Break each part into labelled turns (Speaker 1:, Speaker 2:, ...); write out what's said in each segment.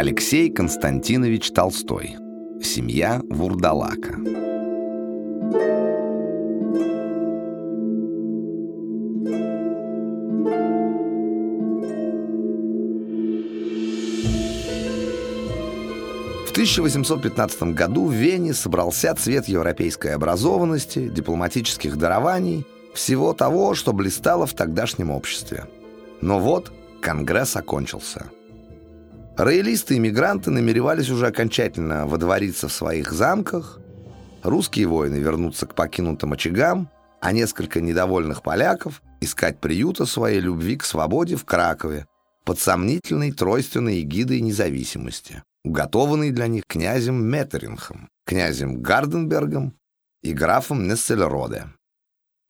Speaker 1: Алексей Константинович Толстой. Семья Вурдалака. В 1815 году в Вене собрался цвет европейской образованности, дипломатических дарований, всего того, что блистало в тогдашнем обществе. Но вот Конгресс окончился. Роялисты и мигранты намеревались уже окончательно водвориться в своих замках, русские воины вернуться к покинутым очагам, а несколько недовольных поляков искать приюта своей любви к свободе в Кракове под сомнительной тройственной эгидой независимости, уготованной для них князем Меттеринхом, князем Гарденбергом и графом Нессельроде.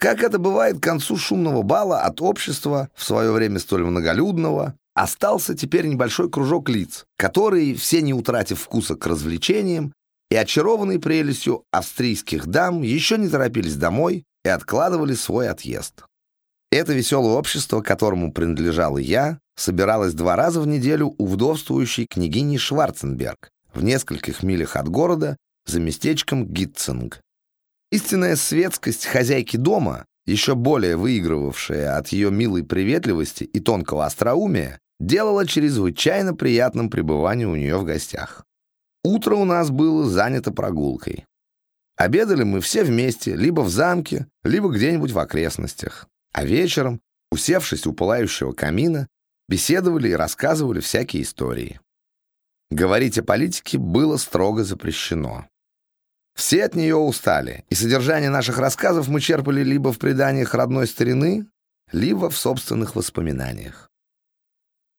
Speaker 1: Как это бывает к концу шумного бала от общества, в свое время столь многолюдного, Остался теперь небольшой кружок лиц, которые, все не утратив вкуса к развлечениям и очарованные прелестью австрийских дам, еще не торопились домой и откладывали свой отъезд. Это веселое общество, которому принадлежал и я, собиралось два раза в неделю у вдовствующей княгини Шварценберг в нескольких милях от города за местечком Гитцинг. Истинная светскость хозяйки дома еще более выигрывавшая от ее милой приветливости и тонкого остроумия, делала чрезвычайно приятным пребывание у нее в гостях. Утро у нас было занято прогулкой. Обедали мы все вместе, либо в замке, либо где-нибудь в окрестностях. А вечером, усевшись у пылающего камина, беседовали и рассказывали всякие истории. Говорить о политике было строго запрещено. Все от нее устали, и содержание наших рассказов мы черпали либо в преданиях родной старины, либо в собственных воспоминаниях.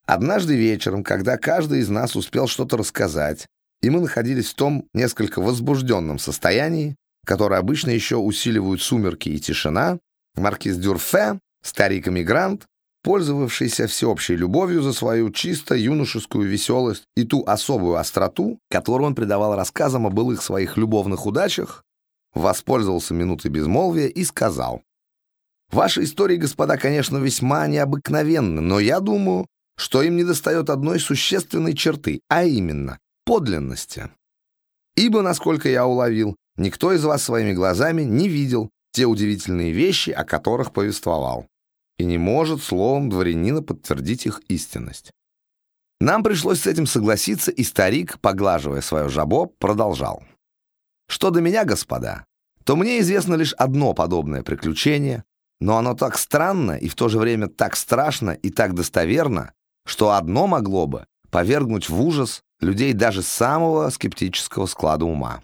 Speaker 1: Однажды вечером, когда каждый из нас успел что-то рассказать, и мы находились в том несколько возбужденном состоянии, которое обычно еще усиливают сумерки и тишина, маркиз Дюрфе, старик-эмигрант, пользовавшийся всеобщей любовью за свою чисто юношескую веселость и ту особую остроту, которую он придавал рассказам о былых своих любовных удачах, воспользовался минутой безмолвия и сказал, «Ваши истории, господа, конечно, весьма необыкновенны, но я думаю, что им недостает одной существенной черты, а именно подлинности. Ибо, насколько я уловил, никто из вас своими глазами не видел те удивительные вещи, о которых повествовал и не может словом дворянина подтвердить их истинность. Нам пришлось с этим согласиться, и старик, поглаживая свое жабо, продолжал. Что до меня, господа, то мне известно лишь одно подобное приключение, но оно так странно и в то же время так страшно и так достоверно, что одно могло бы повергнуть в ужас людей даже самого скептического склада ума.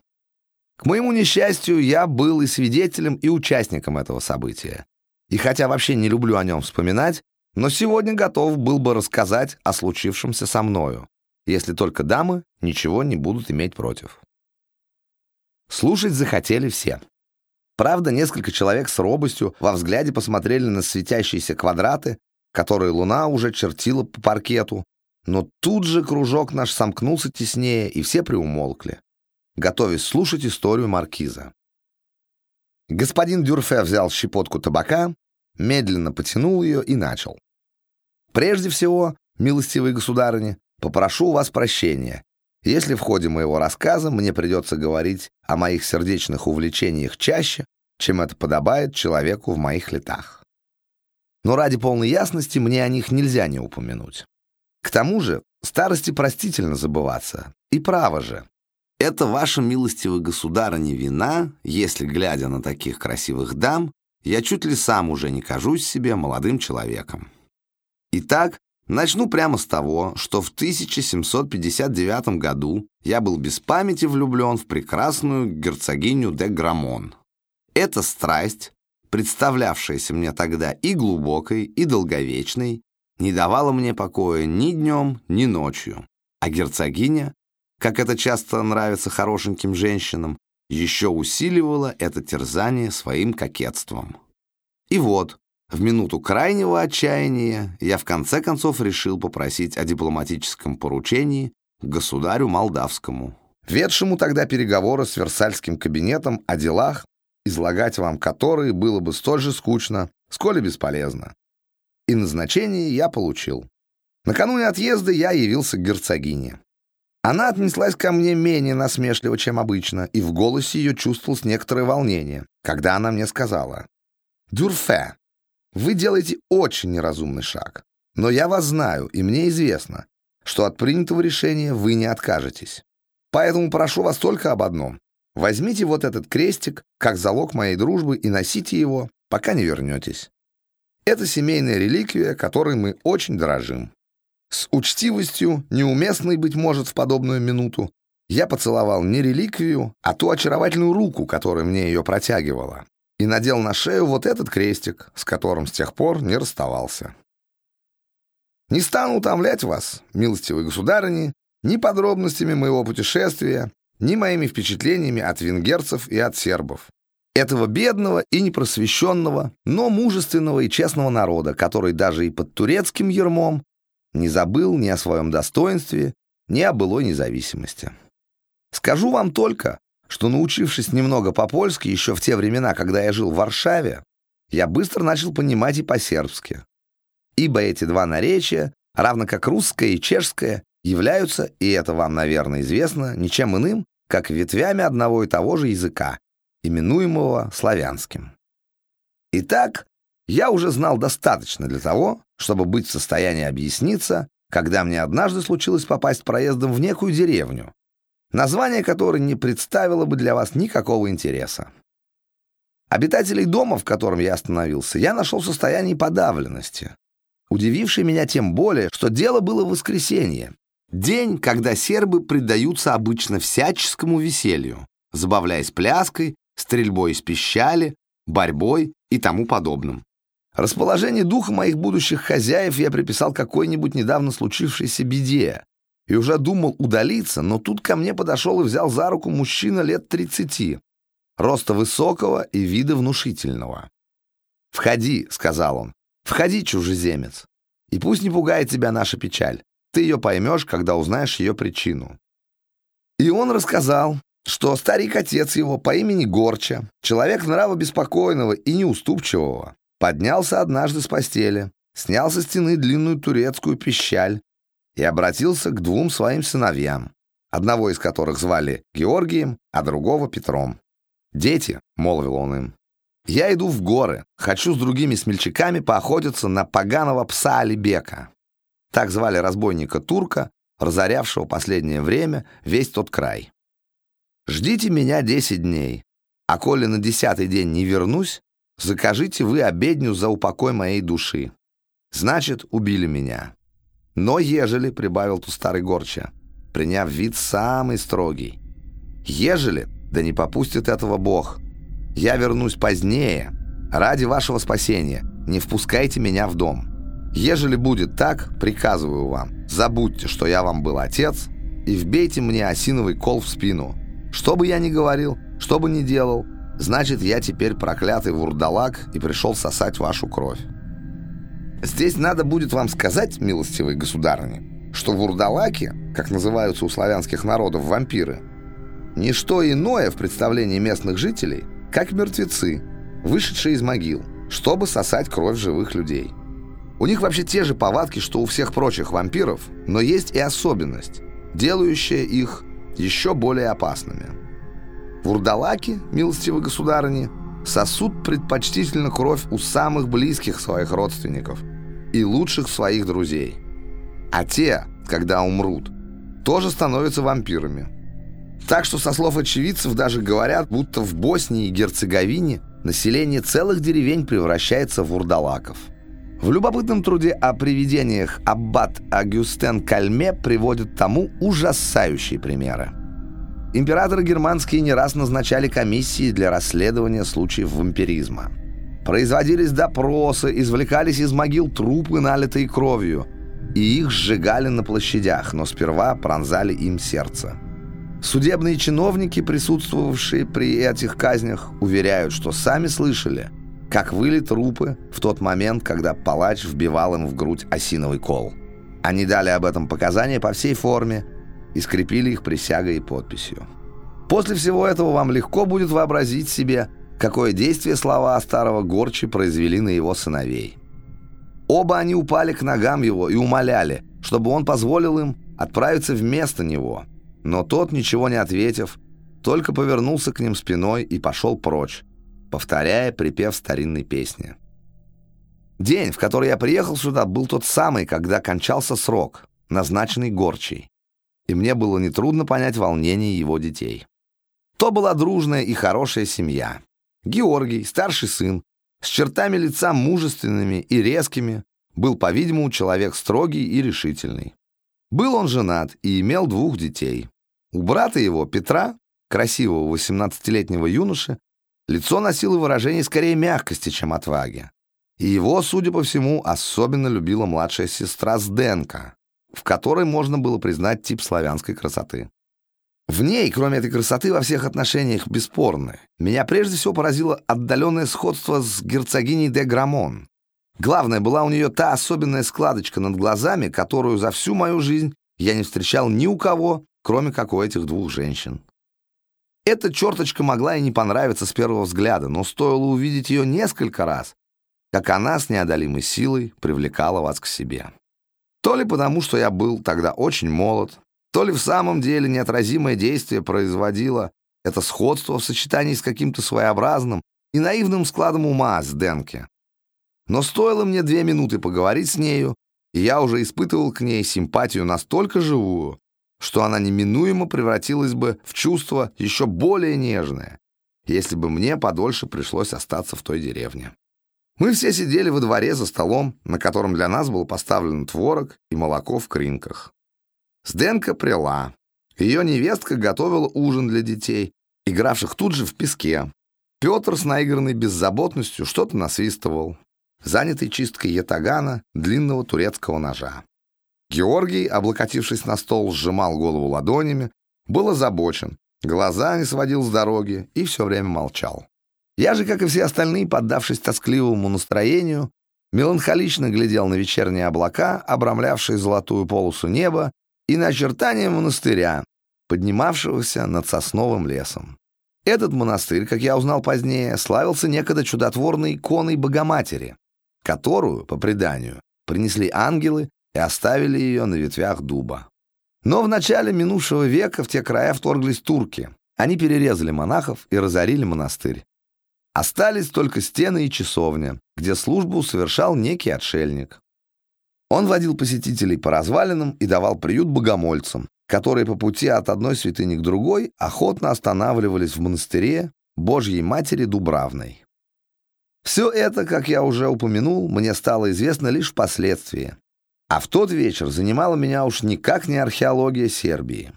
Speaker 1: К моему несчастью, я был и свидетелем, и участником этого события. И хотя вообще не люблю о нем вспоминать, но сегодня готов был бы рассказать о случившемся со мною, если только дамы ничего не будут иметь против. Слушать захотели все. Правда, несколько человек с робостью во взгляде посмотрели на светящиеся квадраты, которые луна уже чертила по паркету, но тут же кружок наш сомкнулся теснее, и все приумолкли, готовясь слушать историю маркиза. Господин Дюрфе взял щепотку табака, медленно потянул ее и начал. «Прежде всего, милостивые государыни, попрошу у вас прощения, если в ходе моего рассказа мне придется говорить о моих сердечных увлечениях чаще, чем это подобает человеку в моих летах. Но ради полной ясности мне о них нельзя не упомянуть. К тому же старости простительно забываться, и право же, это ваша милостивая государыня вина, если, глядя на таких красивых дам, я чуть ли сам уже не кажусь себе молодым человеком. Итак, начну прямо с того, что в 1759 году я был без памяти влюблен в прекрасную герцогиню де Грамон. Эта страсть, представлявшаяся мне тогда и глубокой, и долговечной, не давала мне покоя ни днем, ни ночью, а герцогиня как это часто нравится хорошеньким женщинам, еще усиливала это терзание своим кокетством. И вот, в минуту крайнего отчаяния я в конце концов решил попросить о дипломатическом поручении государю Молдавскому, ведшему тогда переговоры с Версальским кабинетом о делах, излагать вам которые было бы столь же скучно, сколь и бесполезно. И назначение я получил. Накануне отъезда я явился к герцогине. Она отнеслась ко мне менее насмешливо, чем обычно, и в голосе ее чувствовалось некоторое волнение, когда она мне сказала, «Дюрфе, вы делаете очень неразумный шаг, но я вас знаю, и мне известно, что от принятого решения вы не откажетесь. Поэтому прошу вас только об одном. Возьмите вот этот крестик как залог моей дружбы и носите его, пока не вернетесь. Это семейная реликвия, которой мы очень дорожим. С учтивостью, неуместной, быть может, в подобную минуту, я поцеловал не реликвию, а ту очаровательную руку, которая мне ее протягивала, и надел на шею вот этот крестик, с которым с тех пор не расставался. Не стану утомлять вас, милостивые государыни, ни подробностями моего путешествия, ни моими впечатлениями от венгерцев и от сербов. Этого бедного и непросвещенного, но мужественного и честного народа, который даже и под турецким ермом не забыл ни о своем достоинстве, ни о былой независимости. Скажу вам только, что, научившись немного по-польски еще в те времена, когда я жил в Варшаве, я быстро начал понимать и по-сербски. Ибо эти два наречия, равно как русское и чешское, являются, и это вам, наверное, известно, ничем иным, как ветвями одного и того же языка, именуемого славянским. Итак, я уже знал достаточно для того, чтобы быть в состоянии объясниться, когда мне однажды случилось попасть проездом в некую деревню, название которой не представило бы для вас никакого интереса. Обитателей дома, в котором я остановился, я нашел в состоянии подавленности, удививший меня тем более, что дело было в воскресенье, день, когда сербы предаются обычно всяческому веселью, забавляясь пляской, стрельбой из пищали, борьбой и тому подобным. Расположение духа моих будущих хозяев я приписал какой-нибудь недавно случившейся беде и уже думал удалиться, но тут ко мне подошел и взял за руку мужчина лет тридцати, роста высокого и вида внушительного. «Входи», — сказал он, — «входи, чужеземец, и пусть не пугает тебя наша печаль, ты ее поймешь, когда узнаешь ее причину». И он рассказал, что старик-отец его по имени Горча, человек нрава беспокойного и неуступчивого, поднялся однажды с постели, снял со стены длинную турецкую пищаль и обратился к двум своим сыновьям, одного из которых звали Георгием, а другого Петром. «Дети», — молвил он им, — «я иду в горы, хочу с другими смельчаками поохотиться на поганого пса Алибека». Так звали разбойника-турка, разорявшего последнее время весь тот край. «Ждите меня десять дней, а коли на десятый день не вернусь, Закажите вы обедню за упокой моей души. Значит, убили меня. Но ежели, — прибавил тут старый горча, приняв вид самый строгий, ежели, да не попустит этого Бог, я вернусь позднее, ради вашего спасения, не впускайте меня в дом. Ежели будет так, приказываю вам, забудьте, что я вам был отец, и вбейте мне осиновый кол в спину. Что бы я ни говорил, что бы ни делал — Значит, я теперь проклятый вурдалак и пришел сосать вашу кровь. Здесь надо будет вам сказать, милостивые государыни, что вурдалаки, как называются у славянских народов вампиры, не что иное в представлении местных жителей, как мертвецы, вышедшие из могил, чтобы сосать кровь живых людей. У них вообще те же повадки, что у всех прочих вампиров, но есть и особенность, делающая их еще более опасными. Вурдалаки, милостивые государыни, сосут предпочтительно кровь у самых близких своих родственников и лучших своих друзей. А те, когда умрут, тоже становятся вампирами. Так что, со слов очевидцев, даже говорят, будто в Боснии и Герцеговине население целых деревень превращается в вурдалаков. В любопытном труде о привидениях аббат Агюстен Кальме приводит тому ужасающие примеры. Императоры германские не раз назначали комиссии для расследования случаев вампиризма. Производились допросы, извлекались из могил трупы, налитые кровью, и их сжигали на площадях, но сперва пронзали им сердце. Судебные чиновники, присутствовавшие при этих казнях, уверяют, что сами слышали, как выли трупы в тот момент, когда палач вбивал им в грудь осиновый кол. Они дали об этом показания по всей форме, и скрепили их присягой и подписью. После всего этого вам легко будет вообразить себе, какое действие слова старого Горчи произвели на его сыновей. Оба они упали к ногам его и умоляли, чтобы он позволил им отправиться вместо него. Но тот, ничего не ответив, только повернулся к ним спиной и пошел прочь, повторяя припев старинной песни. День, в который я приехал сюда, был тот самый, когда кончался срок, назначенный Горчей, и мне было нетрудно понять волнение его детей. То была дружная и хорошая семья. Георгий, старший сын, с чертами лица мужественными и резкими, был, по-видимому, человек строгий и решительный. Был он женат и имел двух детей. У брата его, Петра, красивого 18-летнего юноши, лицо носило выражение скорее мягкости, чем отваги. И его, судя по всему, особенно любила младшая сестра Сденка, в которой можно было признать тип славянской красоты. В ней, кроме этой красоты, во всех отношениях бесспорны. Меня прежде всего поразило отдаленное сходство с герцогиней де Грамон. Главное, была у нее та особенная складочка над глазами, которую за всю мою жизнь я не встречал ни у кого, кроме как у этих двух женщин. Эта черточка могла и не понравиться с первого взгляда, но стоило увидеть ее несколько раз, как она с неодолимой силой привлекала вас к себе. То ли потому, что я был тогда очень молод, то ли в самом деле неотразимое действие производило это сходство в сочетании с каким-то своеобразным и наивным складом ума с Денке. Но стоило мне две минуты поговорить с нею, и я уже испытывал к ней симпатию настолько живую, что она неминуемо превратилась бы в чувство еще более нежное, если бы мне подольше пришлось остаться в той деревне. Мы все сидели во дворе за столом, на котором для нас был поставлен творог и молоко в кринках. Сденка прила. Ее невестка готовила ужин для детей, игравших тут же в песке. Петр с наигранной беззаботностью что-то насвистывал, занятый чисткой ятагана, длинного турецкого ножа. Георгий, облокотившись на стол, сжимал голову ладонями, был озабочен, глаза не сводил с дороги и все время молчал. Я же, как и все остальные, поддавшись тоскливому настроению, меланхолично глядел на вечерние облака, обрамлявшие золотую полосу неба, и на очертания монастыря, поднимавшегося над сосновым лесом. Этот монастырь, как я узнал позднее, славился некогда чудотворной иконой Богоматери, которую, по преданию, принесли ангелы и оставили ее на ветвях дуба. Но в начале минувшего века в те края вторглись турки. Они перерезали монахов и разорили монастырь. Остались только стены и часовня, где службу совершал некий отшельник. Он водил посетителей по развалинам и давал приют богомольцам, которые по пути от одной святыни к другой охотно останавливались в монастыре Божьей Матери Дубравной. Все это, как я уже упомянул, мне стало известно лишь впоследствии. А в тот вечер занимала меня уж никак не археология Сербии.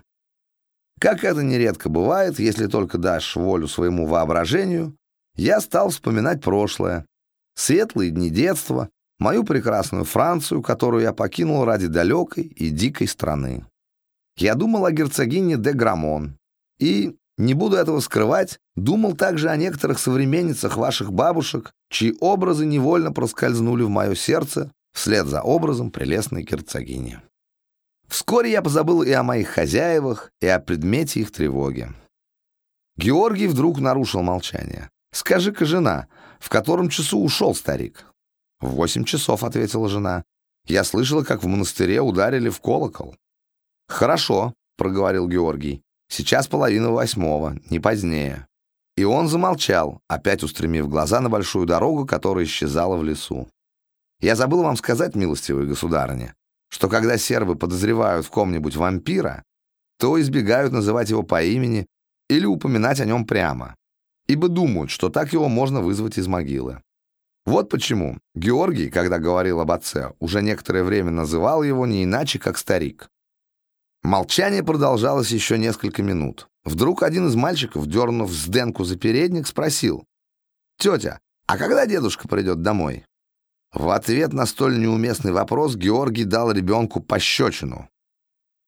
Speaker 1: Как это нередко бывает, если только дашь волю своему воображению, я стал вспоминать прошлое, светлые дни детства, мою прекрасную Францию, которую я покинул ради далекой и дикой страны. Я думал о герцогине де Грамон и, не буду этого скрывать, думал также о некоторых современницах ваших бабушек, чьи образы невольно проскользнули в мое сердце вслед за образом прелестной герцогини. Вскоре я позабыл и о моих хозяевах, и о предмете их тревоги. Георгий вдруг нарушил молчание. «Скажи-ка, жена, в котором часу ушел старик?» «В восемь часов», — ответила жена. «Я слышала, как в монастыре ударили в колокол». «Хорошо», — проговорил Георгий. «Сейчас половина восьмого, не позднее». И он замолчал, опять устремив глаза на большую дорогу, которая исчезала в лесу. «Я забыл вам сказать, милостивые государыня, что когда сербы подозревают в ком-нибудь вампира, то избегают называть его по имени или упоминать о нем прямо, ибо думают, что так его можно вызвать из могилы. Вот почему Георгий, когда говорил об отце, уже некоторое время называл его не иначе, как старик. Молчание продолжалось еще несколько минут. Вдруг один из мальчиков, дернув Сденку за передник, спросил. «Тетя, а когда дедушка придет домой?» В ответ на столь неуместный вопрос Георгий дал ребенку пощечину.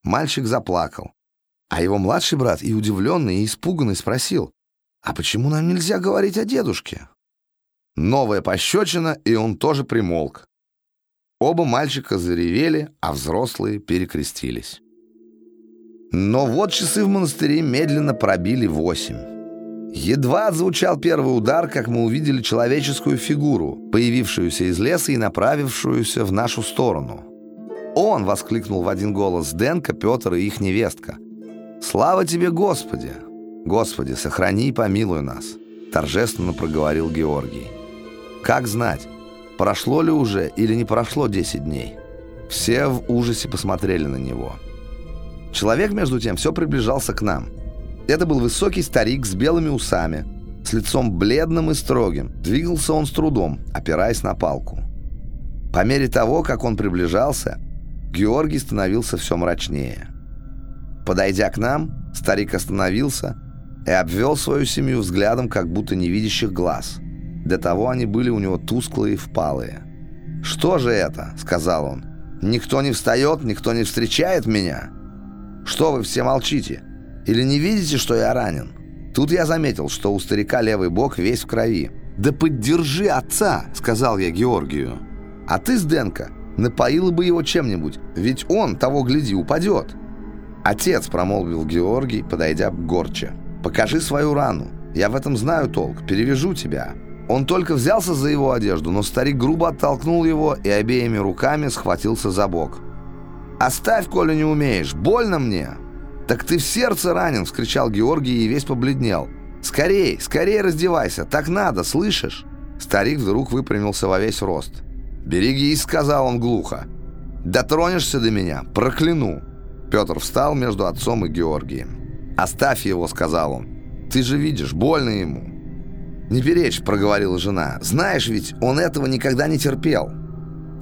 Speaker 1: Мальчик заплакал. А его младший брат и удивленный, и испуганный спросил, «А почему нам нельзя говорить о дедушке?» Новая пощечина, и он тоже примолк. Оба мальчика заревели, а взрослые перекрестились. Но вот часы в монастыре медленно пробили восемь. Едва отзвучал первый удар, как мы увидели человеческую фигуру, появившуюся из леса и направившуюся в нашу сторону. «Он!» — воскликнул в один голос Денка, Петр и их невестка. «Слава тебе, Господи! Господи, сохрани и помилуй нас!» — торжественно проговорил Георгий. «Как знать, прошло ли уже или не прошло 10 дней?» Все в ужасе посмотрели на него. Человек, между тем, все приближался к нам — это был высокий старик с белыми усами, с лицом бледным и строгим. Двигался он с трудом, опираясь на палку. По мере того, как он приближался, Георгий становился все мрачнее. Подойдя к нам, старик остановился и обвел свою семью взглядом, как будто невидящих глаз. Для того они были у него тусклые и впалые. «Что же это?» — сказал он. «Никто не встает, никто не встречает меня? Что вы все молчите?» Или не видите, что я ранен?» Тут я заметил, что у старика левый бок весь в крови. «Да поддержи отца!» — сказал я Георгию. «А ты, Сденко, напоила бы его чем-нибудь, ведь он, того гляди, упадет». «Отец», — промолвил Георгий, подойдя к Горче, — «покажи свою рану. Я в этом знаю толк, перевяжу тебя». Он только взялся за его одежду, но старик грубо оттолкнул его и обеими руками схватился за бок. «Оставь, коли не умеешь, больно мне!» «Так ты в сердце ранен!» — вскричал Георгий и весь побледнел. «Скорей, скорей раздевайся! Так надо, слышишь?» Старик вдруг выпрямился во весь рост. «Берегись!» — сказал он глухо. «Дотронешься до меня? Прокляну!» Петр встал между отцом и Георгием. «Оставь его!» — сказал он. «Ты же видишь, больно ему!» «Не перечь!» — проговорила жена. «Знаешь ведь, он этого никогда не терпел!»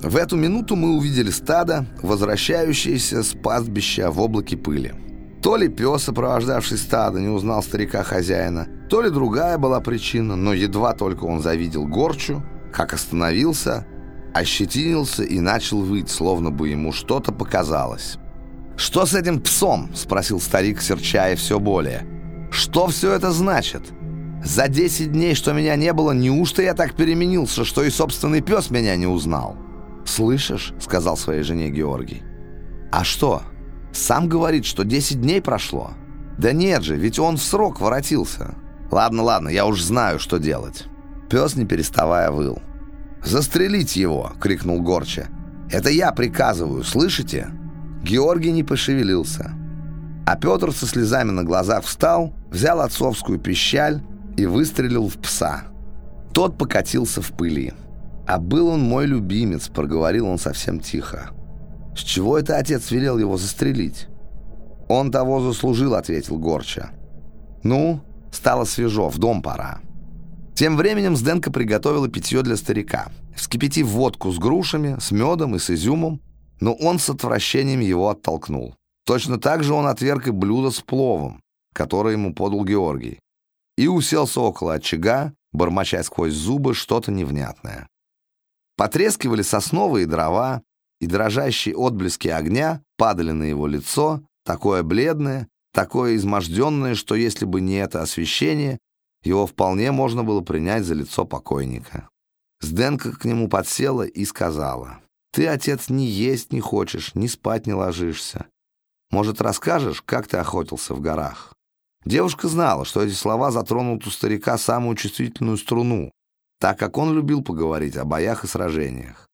Speaker 1: В эту минуту мы увидели стадо, возвращающееся с пастбища в облаке пыли. То ли пес, сопровождавший стадо, не узнал старика-хозяина, то ли другая была причина, но едва только он завидел горчу, как остановился, ощетинился и начал выть, словно бы ему что-то показалось. «Что с этим псом?» — спросил старик, серчая все более. «Что все это значит? За десять дней, что меня не было, неужто я так переменился, что и собственный пес меня не узнал?» «Слышишь?» — сказал своей жене Георгий. «А что?» Сам говорит, что 10 дней прошло. Да нет же, ведь он в срок воротился. Ладно, ладно, я уж знаю, что делать. Пес, не переставая, выл. «Застрелить его!» — крикнул Горча. «Это я приказываю, слышите?» Георгий не пошевелился. А Петр со слезами на глазах встал, взял отцовскую пищаль и выстрелил в пса. Тот покатился в пыли. «А был он мой любимец», — проговорил он совсем тихо. С чего это отец велел его застрелить? Он того заслужил, ответил Горча. Ну, стало свежо, в дом пора. Тем временем Сденко приготовила питье для старика. Вскипятив водку с грушами, с медом и с изюмом, но он с отвращением его оттолкнул. Точно так же он отверг и блюдо с пловом, которое ему подал Георгий, и уселся около очага, бормоча сквозь зубы что-то невнятное. Потрескивали сосновые дрова, и дрожащие отблески огня падали на его лицо, такое бледное, такое изможденное, что если бы не это освещение, его вполне можно было принять за лицо покойника. Сденка к нему подсела и сказала, «Ты, отец, ни есть не хочешь, ни спать не ложишься. Может, расскажешь, как ты охотился в горах?» Девушка знала, что эти слова затронут у старика самую чувствительную струну, так как он любил поговорить о боях и сражениях.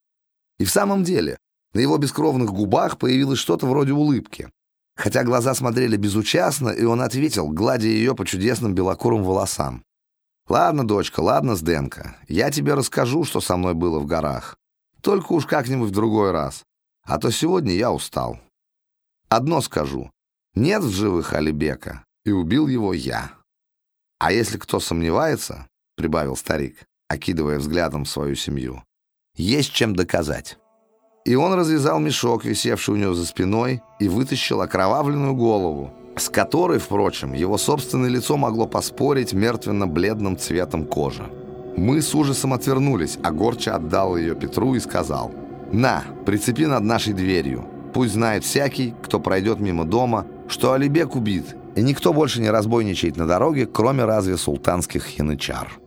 Speaker 1: И в самом деле, на его бескровных губах появилось что-то вроде улыбки. Хотя глаза смотрели безучастно, и он ответил, гладя ее по чудесным белокурым волосам. «Ладно, дочка, ладно, Сденка, я тебе расскажу, что со мной было в горах. Только уж как-нибудь в другой раз. А то сегодня я устал. Одно скажу. Нет в живых Алибека, и убил его я. А если кто сомневается, — прибавил старик, окидывая взглядом свою семью, — есть чем доказать». И он развязал мешок, висевший у него за спиной, и вытащил окровавленную голову, с которой, впрочем, его собственное лицо могло поспорить мертвенно-бледным цветом кожи. Мы с ужасом отвернулись, а Горча отдал ее Петру и сказал, «На, прицепи над нашей дверью. Пусть знает всякий, кто пройдет мимо дома, что Алибек убит, и никто больше не разбойничает на дороге, кроме разве султанских янычар».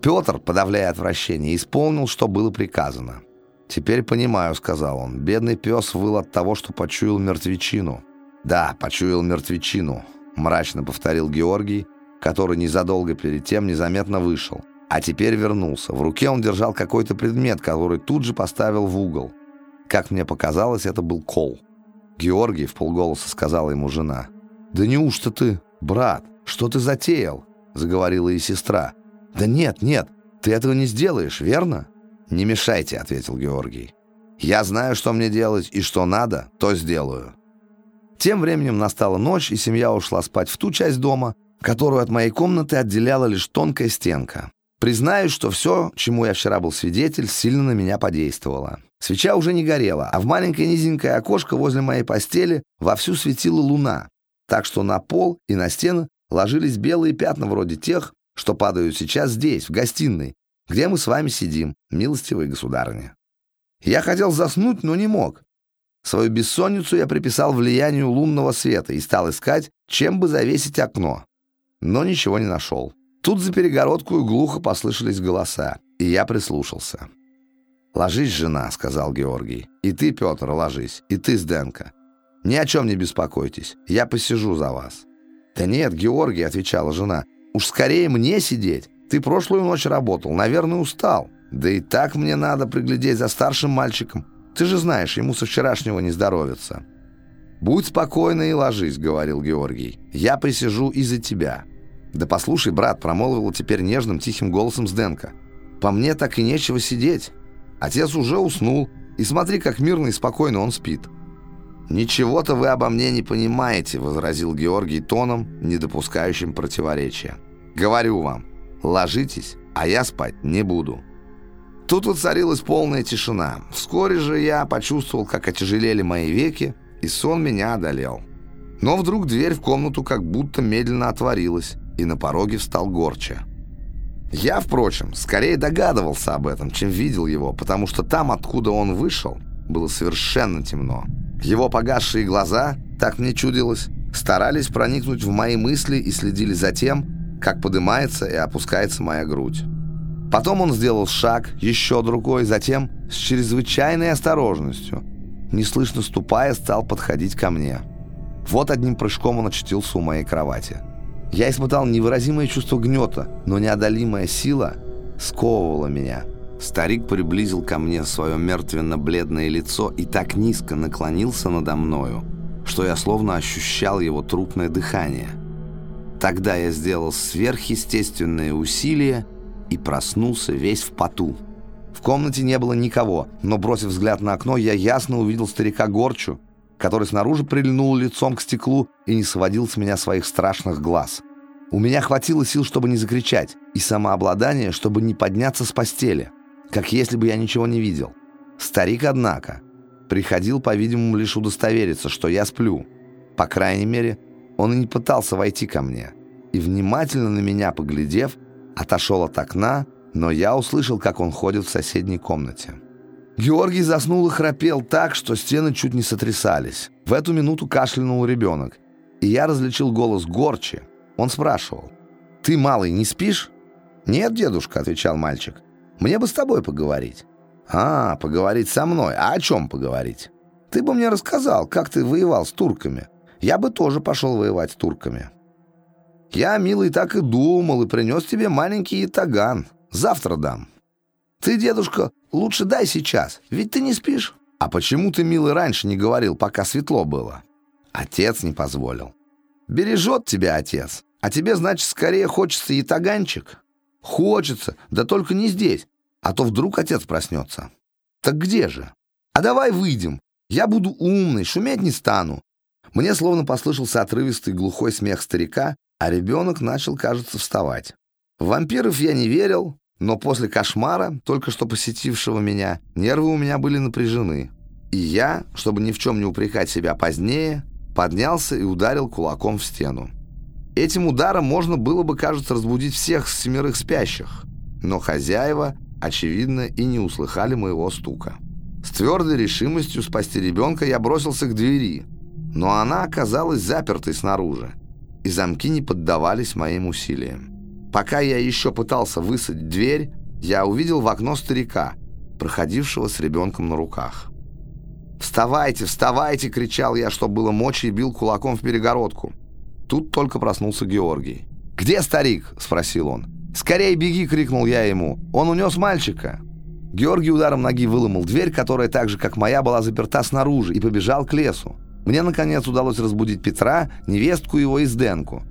Speaker 1: Петр, подавляя отвращение, исполнил, что было приказано. «Теперь понимаю», — сказал он. «Бедный пес выл от того, что почуял мертвечину». «Да, почуял мертвечину», — мрачно повторил Георгий который незадолго перед тем незаметно вышел, а теперь вернулся. В руке он держал какой-то предмет, который тут же поставил в угол. Как мне показалось, это был кол. «Георгий», — в полголоса сказала ему жена. «Да неужто ты, брат, что ты затеял?» — заговорила и сестра. «Да нет, нет, ты этого не сделаешь, верно?» «Не мешайте», — ответил Георгий. «Я знаю, что мне делать, и что надо, то сделаю». Тем временем настала ночь, и семья ушла спать в ту часть дома, которую от моей комнаты отделяла лишь тонкая стенка. Признаюсь, что все, чему я вчера был свидетель, сильно на меня подействовало. Свеча уже не горела, а в маленькое низенькое окошко возле моей постели вовсю светила луна, так что на пол и на стены ложились белые пятна вроде тех, что падают сейчас здесь, в гостиной, где мы с вами сидим, милостивые государыня. Я хотел заснуть, но не мог. Свою бессонницу я приписал влиянию лунного света и стал искать, чем бы завесить окно. Но ничего не нашел. Тут за перегородку глухо послышались голоса, и я прислушался. «Ложись, жена», — сказал Георгий. «И ты, Петр, ложись. И ты, Сденко. Ни о чем не беспокойтесь. Я посижу за вас». «Да нет, Георгий», — отвечала жена. «Уж скорее мне сидеть. Ты прошлую ночь работал. Наверное, устал. Да и так мне надо приглядеть за старшим мальчиком. Ты же знаешь, ему со вчерашнего не здоровится». «Будь спокойна и ложись», — говорил Георгий. «Я присижу и за тебя». «Да послушай, брат», — промолвил теперь нежным тихим голосом Сденко. «По мне так и нечего сидеть. Отец уже уснул, и смотри, как мирно и спокойно он спит». «Ничего-то вы обо мне не понимаете», — возразил Георгий тоном, не допускающим противоречия. «Говорю вам, ложитесь, а я спать не буду». Тут воцарилась полная тишина. Вскоре же я почувствовал, как отяжелели мои веки, и сон меня одолел. Но вдруг дверь в комнату как будто медленно отворилась, и на пороге встал Горча. Я, впрочем, скорее догадывался об этом, чем видел его, потому что там, откуда он вышел, было совершенно темно. Его погасшие глаза, так мне чудилось, старались проникнуть в мои мысли и следили за тем, как поднимается и опускается моя грудь. Потом он сделал шаг, еще другой, затем с чрезвычайной осторожностью, неслышно ступая, стал подходить ко мне. Вот одним прыжком он очутился у моей кровати. Я испытал невыразимое чувство гнета, но неодолимая сила сковывала меня. Старик приблизил ко мне свое мертвенно-бледное лицо и так низко наклонился надо мною, что я словно ощущал его трупное дыхание. Тогда я сделал сверхъестественные усилия и проснулся весь в поту. В комнате не было никого, но, бросив взгляд на окно, я ясно увидел старика Горчу, который снаружи прильнул лицом к стеклу и не сводил с меня своих страшных глаз. У меня хватило сил, чтобы не закричать, и самообладание, чтобы не подняться с постели, как если бы я ничего не видел. Старик, однако, приходил, по-видимому, лишь удостовериться, что я сплю. По крайней мере, он и не пытался войти ко мне. И, внимательно на меня поглядев, отошел от окна, но я услышал, как он ходит в соседней комнате. Георгий заснул и храпел так, что стены чуть не сотрясались. В эту минуту кашлянул ребенок, и я различил голос Горчи. Он спрашивал, «Ты, малый, не спишь?» «Нет, дедушка», — отвечал мальчик, «мне бы с тобой поговорить». «А, поговорить со мной? А о чем поговорить?» «Ты бы мне рассказал, как ты воевал с турками. Я бы тоже пошел воевать с турками». «Я, милый, так и думал, и принес тебе маленький ятаган. Завтра дам». «Ты, дедушка, лучше дай сейчас, ведь ты не спишь». «А почему ты, милый, раньше не говорил, пока светло было?» «Отец не позволил». «Бережет тебя отец, а тебе, значит, скорее хочется и таганчик?» «Хочется, да только не здесь, а то вдруг отец проснется». «Так где же?» «А давай выйдем, я буду умный, шуметь не стану». Мне словно послышался отрывистый глухой смех старика, а ребенок начал, кажется, вставать. В вампиров я не верил, но после кошмара, только что посетившего меня, нервы у меня были напряжены. И я, чтобы ни в чем не упрекать себя позднее, поднялся и ударил кулаком в стену. Этим ударом можно было бы, кажется, разбудить всех семерых спящих. Но хозяева, очевидно, и не услыхали моего стука. С твердой решимостью спасти ребенка я бросился к двери, но она оказалась запертой снаружи, и замки не поддавались моим усилиям. Пока я еще пытался высадить дверь, я увидел в окно старика, проходившего с ребенком на руках. «Вставайте, вставайте!» — кричал я, что было мочи, и бил кулаком в перегородку. Тут только проснулся Георгий. «Где старик?» — спросил он. «Скорей беги!» — крикнул я ему. «Он унес мальчика!» Георгий ударом ноги выломал дверь, которая так же, как моя, была заперта снаружи, и побежал к лесу. Мне, наконец, удалось разбудить Петра, невестку его и Сденку.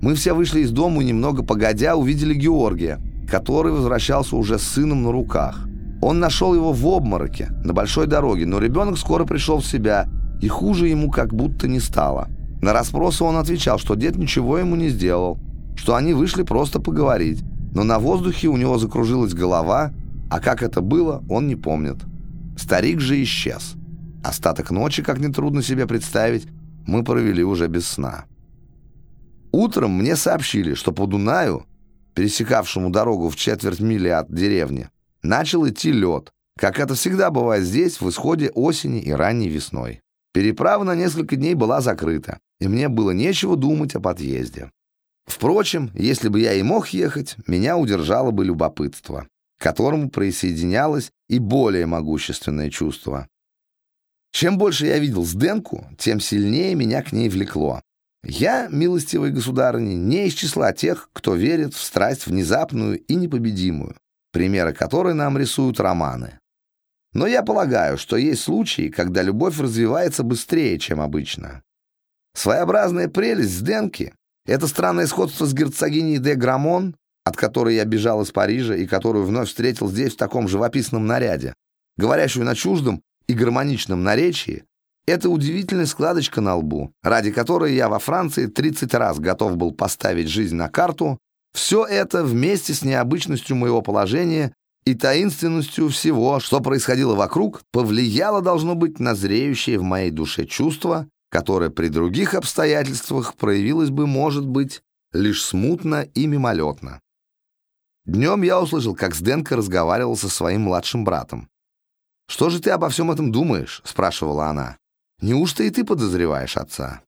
Speaker 1: Мы все вышли из дома и немного погодя увидели Георгия, который возвращался уже с сыном на руках. Он нашел его в обмороке на большой дороге, но ребенок скоро пришел в себя, и хуже ему как будто не стало. На расспросы он отвечал, что дед ничего ему не сделал, что они вышли просто поговорить, но на воздухе у него закружилась голова, а как это было, он не помнит. Старик же исчез. Остаток ночи, как нетрудно себе представить, мы провели уже без сна. Утром мне сообщили, что по Дунаю, пересекавшему дорогу в четверть мили от деревни, начал идти лед, как это всегда бывает здесь в исходе осени и ранней весной. Переправа на несколько дней была закрыта, и мне было нечего думать о подъезде. Впрочем, если бы я и мог ехать, меня удержало бы любопытство, к которому присоединялось и более могущественное чувство. Чем больше я видел Сденку, тем сильнее меня к ней влекло. Я, милостивый государыни, не из числа тех, кто верит в страсть внезапную и непобедимую, примеры которой нам рисуют романы. Но я полагаю, что есть случаи, когда любовь развивается быстрее, чем обычно. Своеобразная прелесть Сденки — это странное сходство с герцогиней де Грамон, от которой я бежал из Парижа и которую вновь встретил здесь в таком живописном наряде, говорящую на чуждом и гармоничном наречии, это удивительная складочка на лбу, ради которой я во Франции 30 раз готов был поставить жизнь на карту. Все это вместе с необычностью моего положения и таинственностью всего, что происходило вокруг, повлияло, должно быть, на зреющее в моей душе чувство, которое при других обстоятельствах проявилось бы, может быть, лишь смутно и мимолетно. Днем я услышал, как Сденко разговаривал со своим младшим братом. «Что же ты обо всем этом думаешь?» — спрашивала она. Неужто и ты подозреваешь отца?»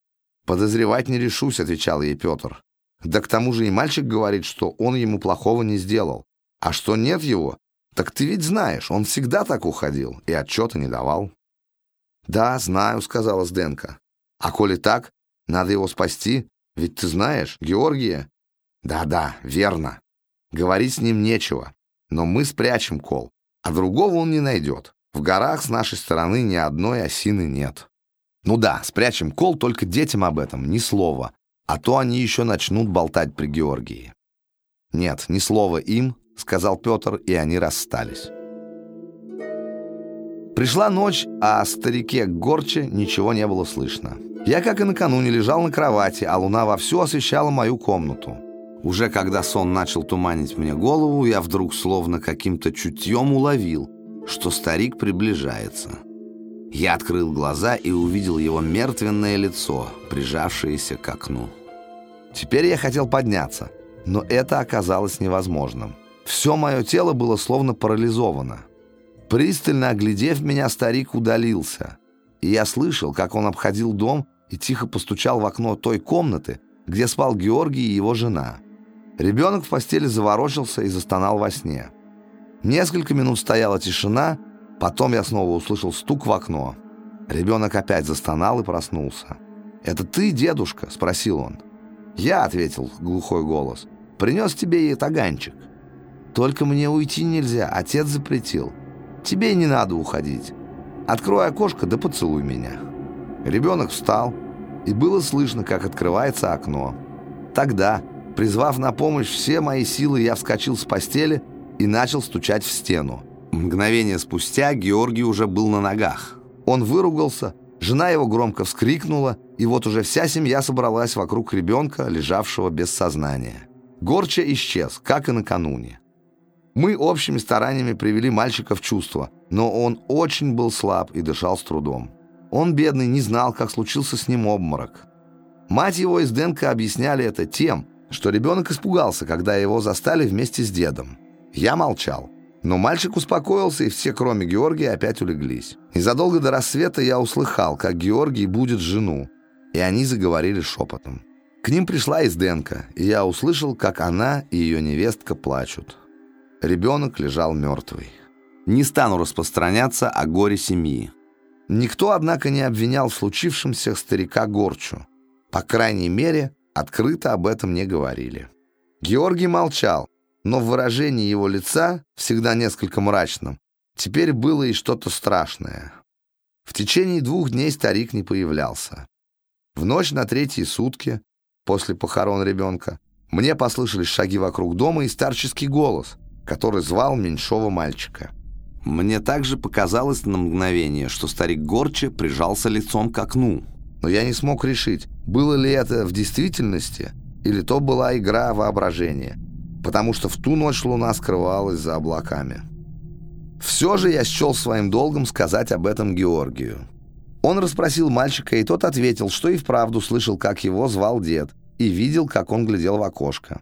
Speaker 1: «Подозревать не решусь», — отвечал ей Петр. «Да к тому же и мальчик говорит, что он ему плохого не сделал. А что нет его, так ты ведь знаешь, он всегда так уходил и отчета не давал». «Да, знаю», — сказала Сденко. «А коли так, надо его спасти, ведь ты знаешь, Георгия...» «Да-да, верно. Говорить с ним нечего, но мы спрячем кол, а другого он не найдет. В горах с нашей стороны ни одной осины нет». Ну да, спрячем кол, только детям об этом ни слова, а то они еще начнут болтать при Георгии. Нет, ни слова им, сказал Петр, и они расстались. Пришла ночь, а о старике Горче ничего не было слышно. Я, как и накануне, лежал на кровати, а луна вовсю освещала мою комнату. Уже когда сон начал туманить мне голову, я вдруг словно каким-то чутьем уловил, что старик приближается. Я открыл глаза и увидел его мертвенное лицо, прижавшееся к окну. Теперь я хотел подняться, но это оказалось невозможным. Все мое тело было словно парализовано. Пристально оглядев меня, старик удалился. И я слышал, как он обходил дом и тихо постучал в окно той комнаты, где спал Георгий и его жена. Ребенок в постели заворочился и застонал во сне. Несколько минут стояла тишина, Потом я снова услышал стук в окно. Ребенок опять застонал и проснулся. «Это ты, дедушка?» — спросил он. «Я», — ответил глухой голос, — «принес тебе ятаганчик». «Только мне уйти нельзя, отец запретил. Тебе не надо уходить. Открой окошко да поцелуй меня». Ребенок встал, и было слышно, как открывается окно. Тогда, призвав на помощь все мои силы, я вскочил с постели и начал стучать в стену. Мгновение спустя Георгий уже был на ногах. Он выругался, жена его громко вскрикнула, и вот уже вся семья собралась вокруг ребенка, лежавшего без сознания. Горча исчез, как и накануне. Мы общими стараниями привели мальчика в чувство, но он очень был слаб и дышал с трудом. Он, бедный, не знал, как случился с ним обморок. Мать его из Денка объясняли это тем, что ребенок испугался, когда его застали вместе с дедом. Я молчал. Но мальчик успокоился, и все, кроме Георгия, опять улеглись. Незадолго до рассвета я услыхал, как Георгий будет жену, и они заговорили шепотом. К ним пришла Изденка, и я услышал, как она и ее невестка плачут. Ребенок лежал мертвый. Не стану распространяться о горе семьи. Никто, однако, не обвинял в случившемся старика Горчу. По крайней мере, открыто об этом не говорили. Георгий молчал, но в выражении его лица, всегда несколько мрачном, теперь было и что-то страшное. В течение двух дней старик не появлялся. В ночь на третьи сутки, после похорон ребенка, мне послышались шаги вокруг дома и старческий голос, который звал меньшого мальчика. Мне также показалось на мгновение, что старик Горче прижался лицом к окну. Но я не смог решить, было ли это в действительности, или то была игра воображения, потому что в ту ночь луна скрывалась за облаками. Все же я счел своим долгом сказать об этом Георгию. Он расспросил мальчика, и тот ответил, что и вправду слышал, как его звал дед, и видел, как он глядел в окошко.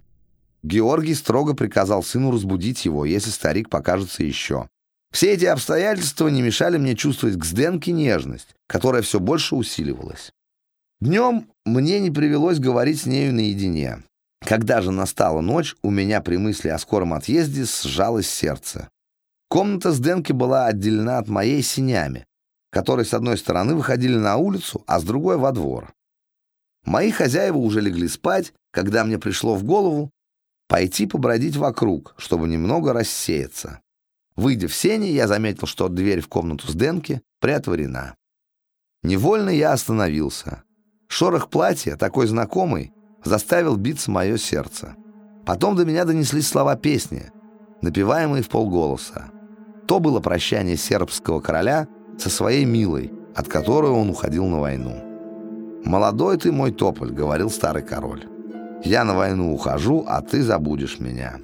Speaker 1: Георгий строго приказал сыну разбудить его, если старик покажется еще. Все эти обстоятельства не мешали мне чувствовать к Сденке нежность, которая все больше усиливалась. Днем мне не привелось говорить с нею наедине. Когда же настала ночь, у меня при мысли о скором отъезде сжалось сердце. Комната Сденки была отделена от моей синями, которые с одной стороны выходили на улицу, а с другой — во двор. Мои хозяева уже легли спать, когда мне пришло в голову пойти побродить вокруг, чтобы немного рассеяться. Выйдя в сени, я заметил, что дверь в комнату с Денки приотворена. Невольно я остановился. Шорох платья, такой знакомый, заставил биться мое сердце. Потом до меня донеслись слова песни, напеваемые в полголоса. То было прощание сербского короля со своей милой, от которой он уходил на войну. «Молодой ты мой тополь», — говорил старый король. «Я на войну ухожу, а ты забудешь меня».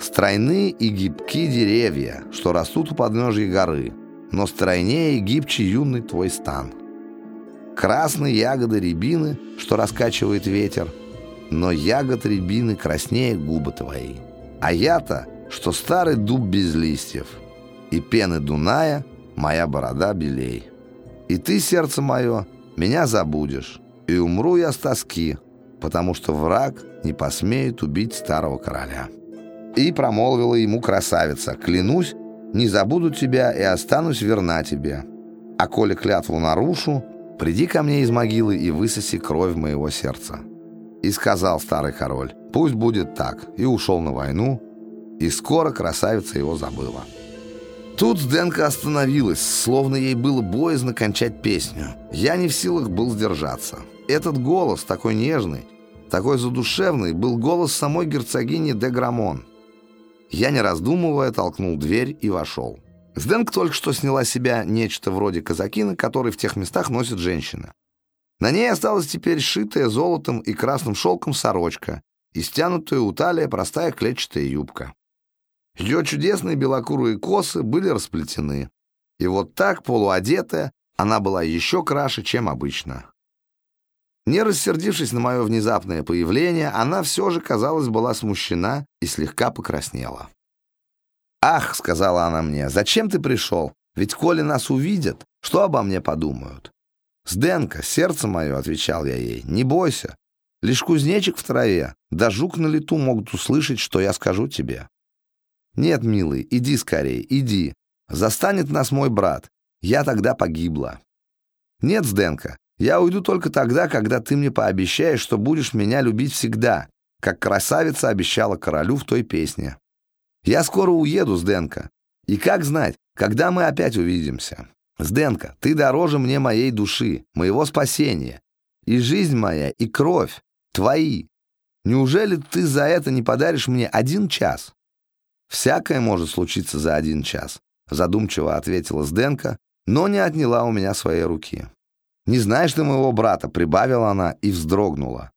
Speaker 1: Стройны и гибки деревья, что растут у подножья горы, но стройнее и гибче юный твой стан. Красные ягоды рябины, что раскачивает ветер, но ягод рябины краснее губы твои. А я-то, что старый дуб без листьев, и пены Дуная моя борода белей. И ты, сердце мое, меня забудешь, и умру я с тоски, потому что враг не посмеет убить старого короля». И промолвила ему красавица, «Клянусь, не забуду тебя и останусь верна тебе. А коли клятву нарушу, приди ко мне из могилы и высоси кровь моего сердца». И сказал старый король, «Пусть будет так», и ушел на войну, и скоро красавица его забыла. Тут Сденка остановилась, словно ей было боязно кончать песню. Я не в силах был сдержаться. Этот голос, такой нежный, такой задушевный, был голос самой герцогини де Грамон. Я, не раздумывая, толкнул дверь и вошел. Сденка только что сняла с себя нечто вроде казакина, который в тех местах носит женщина. На ней осталась теперь шитая золотом и красным шелком сорочка и стянутая у талия простая клетчатая юбка. Ее чудесные белокурые косы были расплетены. И вот так, полуодетая, она была еще краше, чем обычно. Не рассердившись на мое внезапное появление, она все же, казалось, была смущена и слегка покраснела. «Ах», — сказала она мне, — «зачем ты пришел? Ведь коли нас увидят, что обо мне подумают?» «Сденка, сердце мое», — отвечал я ей, — «не бойся. Лишь кузнечик в траве, да жук на лету могут услышать, что я скажу тебе». «Нет, милый, иди скорее, иди. Застанет нас мой брат. Я тогда погибла». «Нет, Сденка, я уйду только тогда, когда ты мне пообещаешь, что будешь меня любить всегда, как красавица обещала королю в той песне. Я скоро уеду, Сденка. И как знать, когда мы опять увидимся? Сденка, ты дороже мне моей души, моего спасения. И жизнь моя, и кровь твои. Неужели ты за это не подаришь мне один час? «Всякое может случиться за один час», — задумчиво ответила Сденка, но не отняла у меня своей руки. «Не знаешь ты моего брата?» — прибавила она и вздрогнула.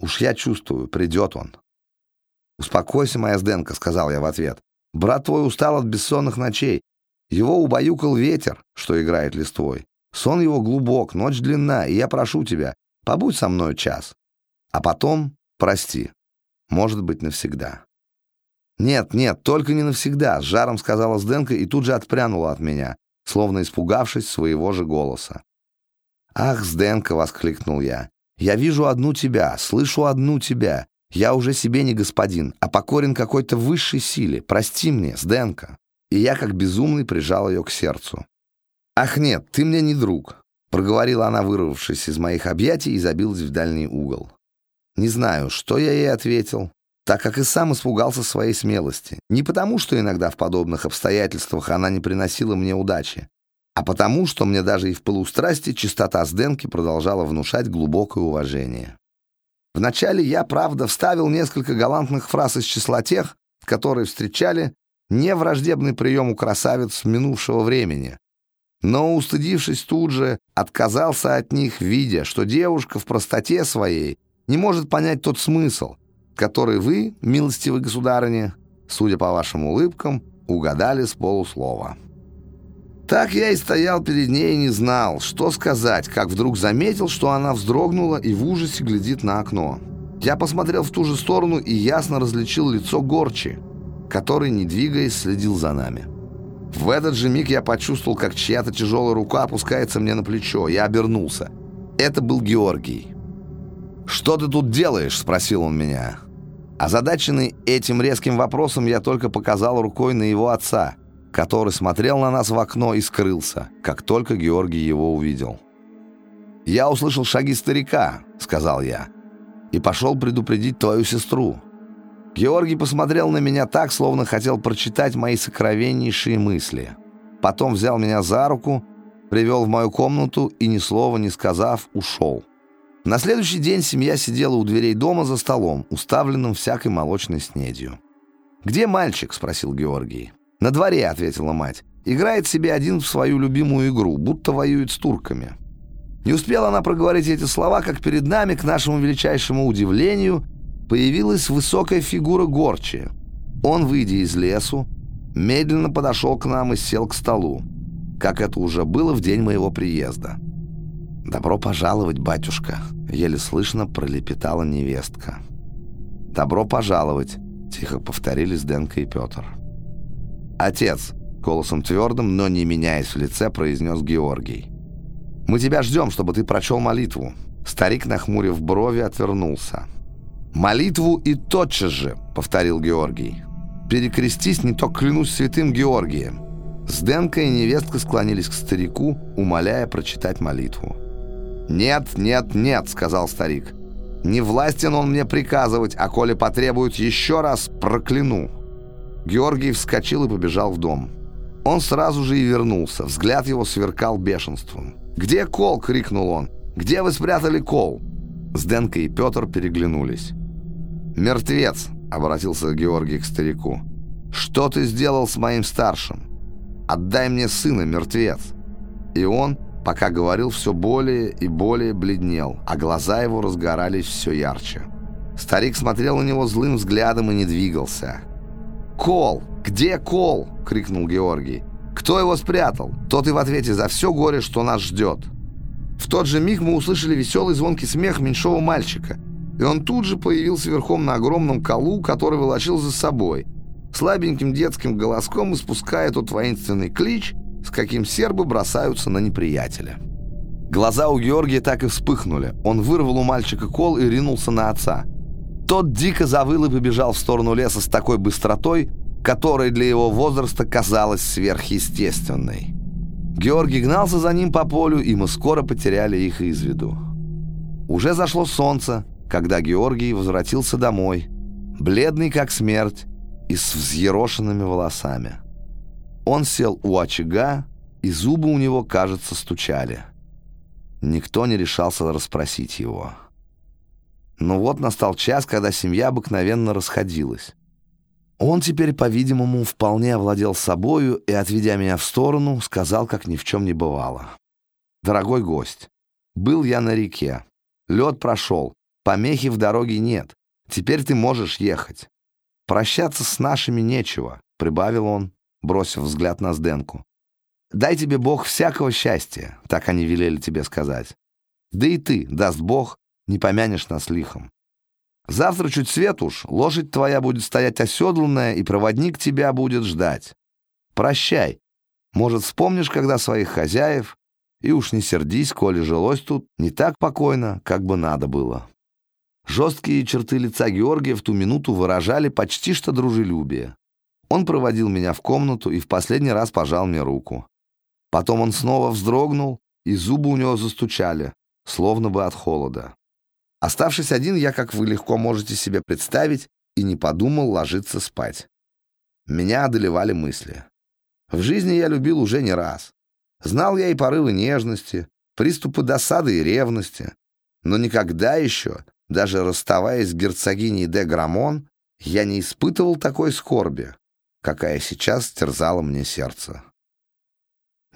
Speaker 1: «Уж я чувствую, придет он». «Успокойся, моя Сденка», — сказал я в ответ. «Брат твой устал от бессонных ночей. Его убаюкал ветер, что играет листвой. Сон его глубок, ночь длинна, и я прошу тебя, побудь со мной час. А потом прости. Может быть, навсегда». «Нет, нет, только не навсегда», — с жаром сказала Сденка и тут же отпрянула от меня, словно испугавшись своего же голоса. «Ах, Сденка!» — воскликнул я. «Я вижу одну тебя, слышу одну тебя. Я уже себе не господин, а покорен какой-то высшей силе. Прости мне, Сденка!» И я, как безумный, прижал ее к сердцу. «Ах нет, ты мне не друг», — проговорила она, вырвавшись из моих объятий и забилась в дальний угол. Не знаю, что я ей ответил. так как и сам испугался своей смелости. Не потому, что иногда в подобных обстоятельствах она не приносила мне удачи, а потому, что мне даже и в полустрасти чистота Сденки продолжала внушать глубокое уважение. Вначале я, правда, вставил несколько галантных фраз из числа тех, которые встречали не враждебный прием у красавиц минувшего времени, но, устыдившись тут же, отказался от них, видя, что девушка в простоте своей не может понять тот смысл, который вы, милостивый государыня, судя по вашим улыбкам, угадали с полуслова. Так я и стоял перед ней и не знал, что сказать, как вдруг заметил, что она вздрогнула и в ужасе глядит на окно. Я посмотрел в ту же сторону и ясно различил лицо Горчи, который, не двигаясь, следил за нами. В этот же миг я почувствовал, как чья-то тяжелая рука опускается мне на плечо. Я обернулся. Это был Георгий. «Что ты тут делаешь?» — спросил он меня. Озадаченный этим резким вопросом, я только показал рукой на его отца — который смотрел на нас в окно и скрылся, как только Георгий его увидел. «Я услышал шаги старика», — сказал я, — «и пошел предупредить твою сестру». Георгий посмотрел на меня так, словно хотел прочитать мои сокровеннейшие мысли. Потом взял меня за руку, привел в мою комнату и, ни слова не сказав, ушел. На следующий день семья сидела у дверей дома за столом, уставленным всякой молочной снедью. «Где мальчик?» — спросил Георгий. «На дворе», — ответила мать. «Играет себе один в свою любимую игру, будто воюет с турками». Не успела она проговорить эти слова, как перед нами, к нашему величайшему удивлению, появилась высокая фигура Горчи. Он, выйдя из лесу, медленно подошел к нам и сел к столу, как это уже было в день моего приезда. «Добро пожаловать, батюшка», — еле слышно пролепетала невестка. «Добро пожаловать», — тихо повторили Сденка и Петр. «Отец», — голосом твердым, но не меняясь в лице, произнес Георгий. «Мы тебя ждем, чтобы ты прочел молитву». Старик, нахмурив брови, отвернулся. «Молитву и тотчас же», — повторил Георгий. «Перекрестись, не то клянусь святым Георгием». Сденка и невестка склонились к старику, умоляя прочитать молитву. «Нет, нет, нет», — сказал старик. «Не властен он мне приказывать, а коли потребует еще раз, прокляну». Георгий вскочил и побежал в дом. Он сразу же и вернулся. Взгляд его сверкал бешенством. «Где кол?» — крикнул он. «Где вы спрятали кол?» Сденка и Петр переглянулись. «Мертвец!» — обратился Георгий к старику. «Что ты сделал с моим старшим? Отдай мне сына, мертвец!» И он, пока говорил, все более и более бледнел, а глаза его разгорались все ярче. Старик смотрел на него злым взглядом и не двигался. «Кол! Где Кол?» — крикнул Георгий. «Кто его спрятал? Тот и в ответе за все горе, что нас ждет». В тот же миг мы услышали веселый звонкий смех меньшого мальчика, и он тут же появился верхом на огромном колу, который волочил за собой, слабеньким детским голоском испуская тот воинственный клич, с каким сербы бросаются на неприятеля. Глаза у Георгия так и вспыхнули. Он вырвал у мальчика кол и ринулся на отца. Тот дико завыл и побежал в сторону леса с такой быстротой, которая для его возраста казалась сверхъестественной. Георгий гнался за ним по полю, и мы скоро потеряли их из виду. Уже зашло солнце, когда Георгий возвратился домой, бледный как смерть и с взъерошенными волосами. Он сел у очага, и зубы у него, кажется, стучали. Никто не решался расспросить его. Но вот настал час, когда семья обыкновенно расходилась. Он теперь, по-видимому, вполне овладел собою и, отведя меня в сторону, сказал, как ни в чем не бывало. «Дорогой гость, был я на реке. Лед прошел, помехи в дороге нет. Теперь ты можешь ехать. Прощаться с нашими нечего», — прибавил он, бросив взгляд на Сденку. «Дай тебе Бог всякого счастья», — так они велели тебе сказать. «Да и ты, даст Бог, не помянешь нас лихом. Завтра чуть свет уж, лошадь твоя будет стоять оседланная, и проводник тебя будет ждать. Прощай. Может, вспомнишь, когда своих хозяев, и уж не сердись, коли жилось тут не так покойно, как бы надо было». Жесткие черты лица Георгия в ту минуту выражали почти что дружелюбие. Он проводил меня в комнату и в последний раз пожал мне руку. Потом он снова вздрогнул, и зубы у него застучали, словно бы от холода. Оставшись один, я, как вы легко можете себе представить, и не подумал ложиться спать. Меня одолевали мысли. В жизни я любил уже не раз. Знал я и порывы нежности, приступы досады и ревности, но никогда еще, даже расставаясь с герцогиней де Грамон, я не испытывал такой скорби, какая сейчас терзала мне сердце.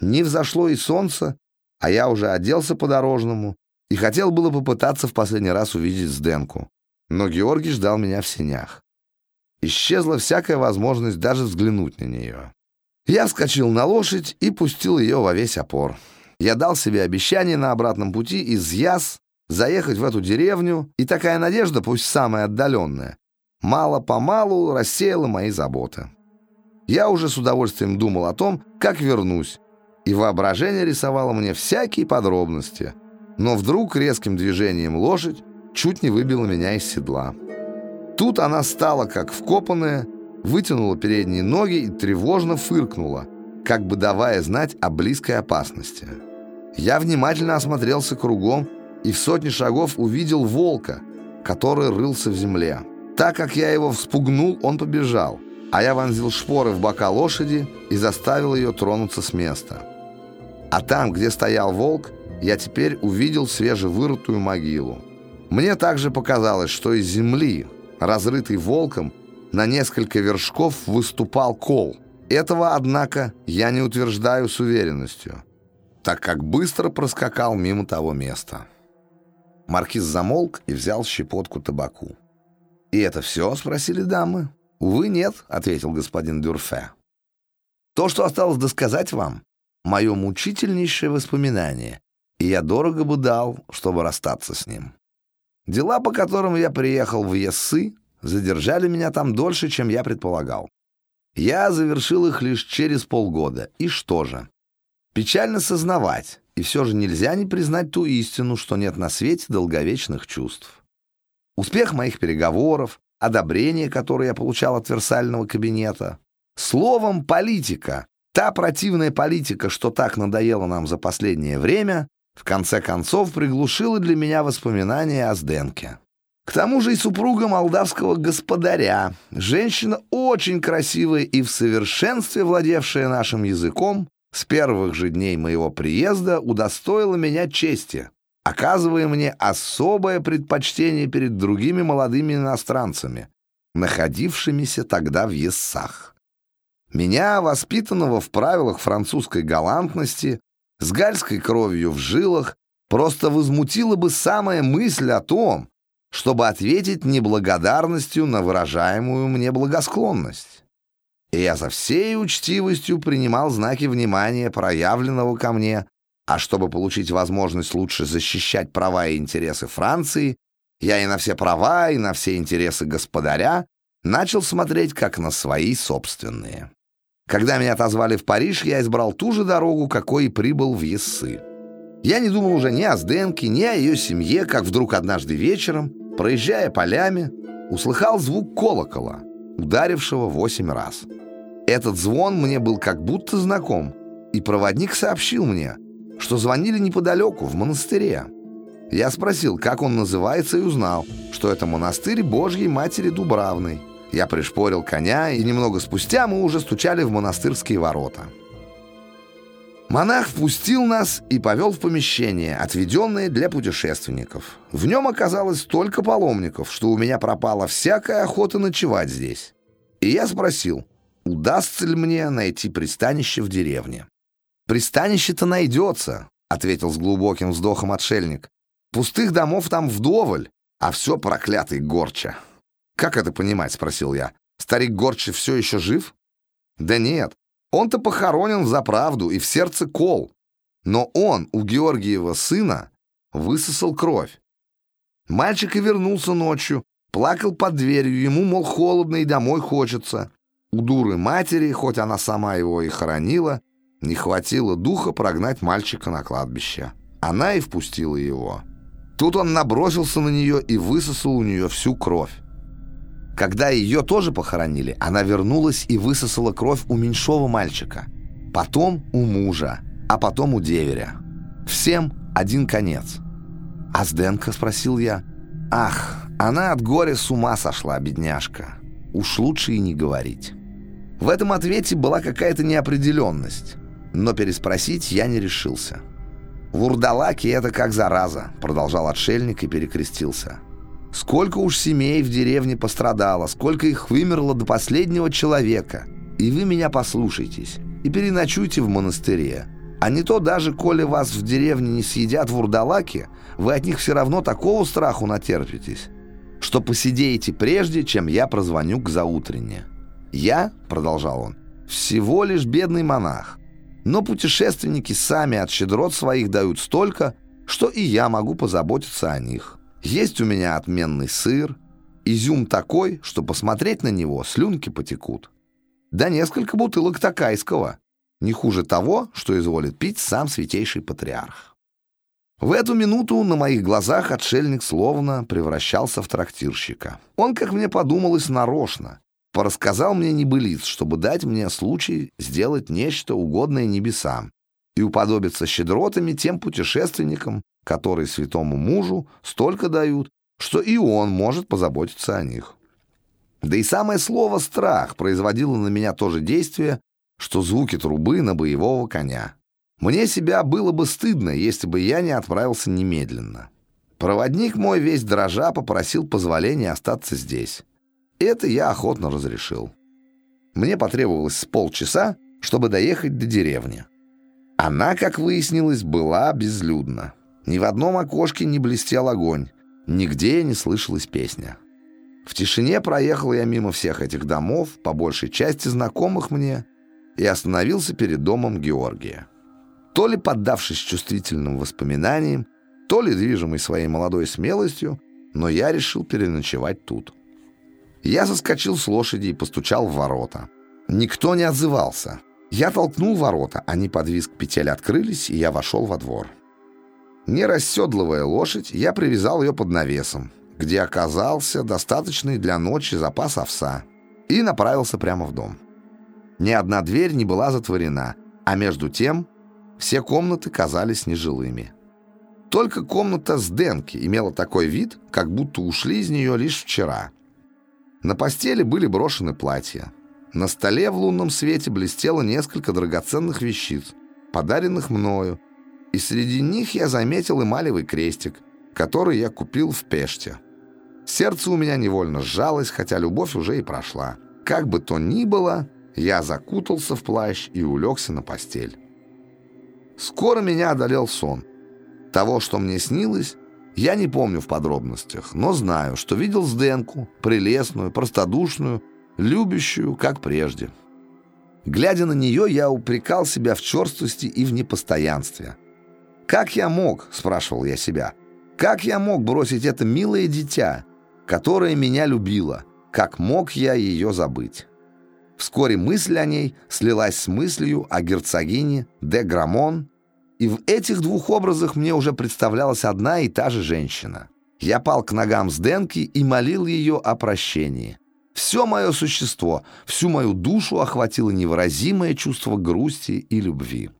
Speaker 1: Не взошло и солнце, а я уже оделся по-дорожному и хотел было попытаться в последний раз увидеть Сденку, но Георгий ждал меня в сенях. Исчезла всякая возможность даже взглянуть на нее. Я вскочил на лошадь и пустил ее во весь опор. Я дал себе обещание на обратном пути из Яс заехать в эту деревню, и такая надежда, пусть самая отдаленная, мало-помалу рассеяла мои заботы. Я уже с удовольствием думал о том, как вернусь, и воображение рисовало мне всякие подробности. Но вдруг резким движением лошадь чуть не выбила меня из седла. Тут она стала как вкопанная, вытянула передние ноги и тревожно фыркнула, как бы давая знать о близкой опасности. Я внимательно осмотрелся кругом и в сотни шагов увидел волка, который рылся в земле. Так как я его вспугнул, он побежал, а я вонзил шпоры в бока лошади и заставил ее тронуться с места. А там, где стоял волк, я теперь увидел свежевырытую могилу. Мне также показалось, что из земли, разрытой волком, на несколько вершков выступал кол. Этого, однако, я не утверждаю с уверенностью, так как быстро проскакал мимо того места. Маркиз замолк и взял щепотку табаку. «И это все?» — спросили дамы. «Увы, нет», — ответил господин Дюрфе. «То, что осталось досказать вам, мое мучительнейшее воспоминание, и я дорого бы дал, чтобы расстаться с ним. Дела, по которым я приехал в Ессы, задержали меня там дольше, чем я предполагал. Я завершил их лишь через полгода. И что же? Печально сознавать, и все же нельзя не признать ту истину, что нет на свете долговечных чувств. Успех моих переговоров, одобрение, которое я получал от Версального кабинета, словом, политика, Та противная политика, что так надоела нам за последнее время, в конце концов приглушила для меня воспоминания о Сденке. К тому же и супруга молдавского господаря, женщина очень красивая и в совершенстве владевшая нашим языком, с первых же дней моего приезда удостоила меня чести, оказывая мне особое предпочтение перед другими молодыми иностранцами, находившимися тогда в Ессах. Меня, воспитанного в правилах французской галантности, с гальской кровью в жилах, просто возмутила бы самая мысль о том, чтобы ответить неблагодарностью на выражаемую мне благосклонность. И я со всей учтивостью принимал знаки внимания, проявленного ко мне, а чтобы получить возможность лучше защищать права и интересы Франции, я и на все права, и на все интересы господаря начал смотреть как на свои собственные. Когда меня отозвали в Париж, я избрал ту же дорогу, какой и прибыл в Ессы. Я не думал уже ни о Сденке, ни о ее семье, как вдруг однажды вечером, проезжая полями, услыхал звук колокола, ударившего восемь раз. Этот звон мне был как будто знаком, и проводник сообщил мне, что звонили неподалеку, в монастыре. Я спросил, как он называется, и узнал, что это монастырь Божьей Матери Дубравной. Я пришпорил коня, и немного спустя мы уже стучали в монастырские ворота. Монах впустил нас и повел в помещение, отведенное для путешественников. В нем оказалось столько паломников, что у меня пропала всякая охота ночевать здесь. И я спросил, удастся ли мне найти пристанище в деревне. «Пристанище-то найдется», — ответил с глубоким вздохом отшельник. «Пустых домов там вдоволь, а все проклятый горча». «Как это понимать?» — спросил я. «Старик Горчи все еще жив?» «Да нет, он-то похоронен за правду и в сердце кол. Но он у Георгиева сына высосал кровь. Мальчик и вернулся ночью, плакал под дверью, ему, мол, холодно и домой хочется. У дуры матери, хоть она сама его и хоронила, не хватило духа прогнать мальчика на кладбище. Она и впустила его. Тут он набросился на нее и высосал у нее всю кровь. Когда ее тоже похоронили, она вернулась и высосала кровь у меньшого мальчика. Потом у мужа, а потом у деверя. Всем один конец. «А Сденко?» — спросил я. «Ах, Она от горя с ума сошла, бедняжка. Уж лучше и не говорить. В этом ответе была какая-то неопределенность, но переспросить я не решился. «Вурдалаки — это как зараза», — продолжал отшельник и перекрестился. «Сколько уж семей в деревне пострадало, сколько их вымерло до последнего человека. И вы меня послушайтесь и переночуйте в монастыре. А не то даже, коли вас в деревне не съедят вурдалаки, вы от них все равно такого страху натерпитесь, что посидеете прежде, чем я прозвоню к заутрене. Я, — продолжал он, — всего лишь бедный монах, но путешественники сами от щедрот своих дают столько, что и я могу позаботиться о них. Есть у меня отменный сыр, изюм такой, что посмотреть на него слюнки потекут. Да несколько бутылок такайского, не хуже того, что изволит пить сам святейший патриарх. В эту минуту на моих глазах отшельник словно превращался в трактирщика. Он, как мне подумалось, нарочно, порассказал мне небылиц, чтобы дать мне случай сделать нечто угодное небесам и уподобиться щедротами тем путешественникам, которые святому мужу столько дают, что и он может позаботиться о них. Да и самое слово «страх» производило на меня то же действие, что звуки трубы на боевого коня. Мне себя было бы стыдно, если бы я не отправился немедленно. Проводник мой весь дрожа попросил позволения остаться здесь. Это я охотно разрешил. Мне потребовалось полчаса, чтобы доехать до деревни. Она, как выяснилось, была безлюдна. Ни в одном окошке не блестел огонь, нигде не слышалась песня. В тишине проехал я мимо всех этих домов, по большей части знакомых мне, и остановился перед домом Георгия. То ли поддавшись чувствительным воспоминаниям, то ли движимый своей молодой смелостью, но я решил переночевать тут. Я соскочил с лошади и постучал в ворота. Никто не отзывался. Я толкнул ворота, они под визг петель открылись, и я вошел во двор. Не расседлывая лошадь, я привязал ее под навесом, где оказался достаточный для ночи запас овса, и направился прямо в дом. Ни одна дверь не была затворена, а между тем все комнаты казались нежилыми. Только комната с Денки имела такой вид, как будто ушли из нее лишь вчера – на постели были брошены платья. На столе в лунном свете блестело несколько драгоценных вещиц, подаренных мною, и среди них я заметил эмалевый крестик, который я купил в Пеште. Сердце у меня невольно сжалось, хотя любовь уже и прошла. Как бы то ни было, я закутался в плащ и улегся на постель. Скоро меня одолел сон. Того, что мне снилось, я не помню в подробностях, но знаю, что видел Сденку, прелестную, простодушную, любящую, как прежде. Глядя на нее, я упрекал себя в черствости и в непостоянстве. «Как я мог?» — спрашивал я себя. «Как я мог бросить это милое дитя, которое меня любило? Как мог я ее забыть?» Вскоре мысль о ней слилась с мыслью о герцогине де Грамон и в этих двух образах мне уже представлялась одна и та же женщина. Я пал к ногам Сденки и молил ее о прощении. Все мое существо, всю мою душу охватило невыразимое чувство грусти и любви.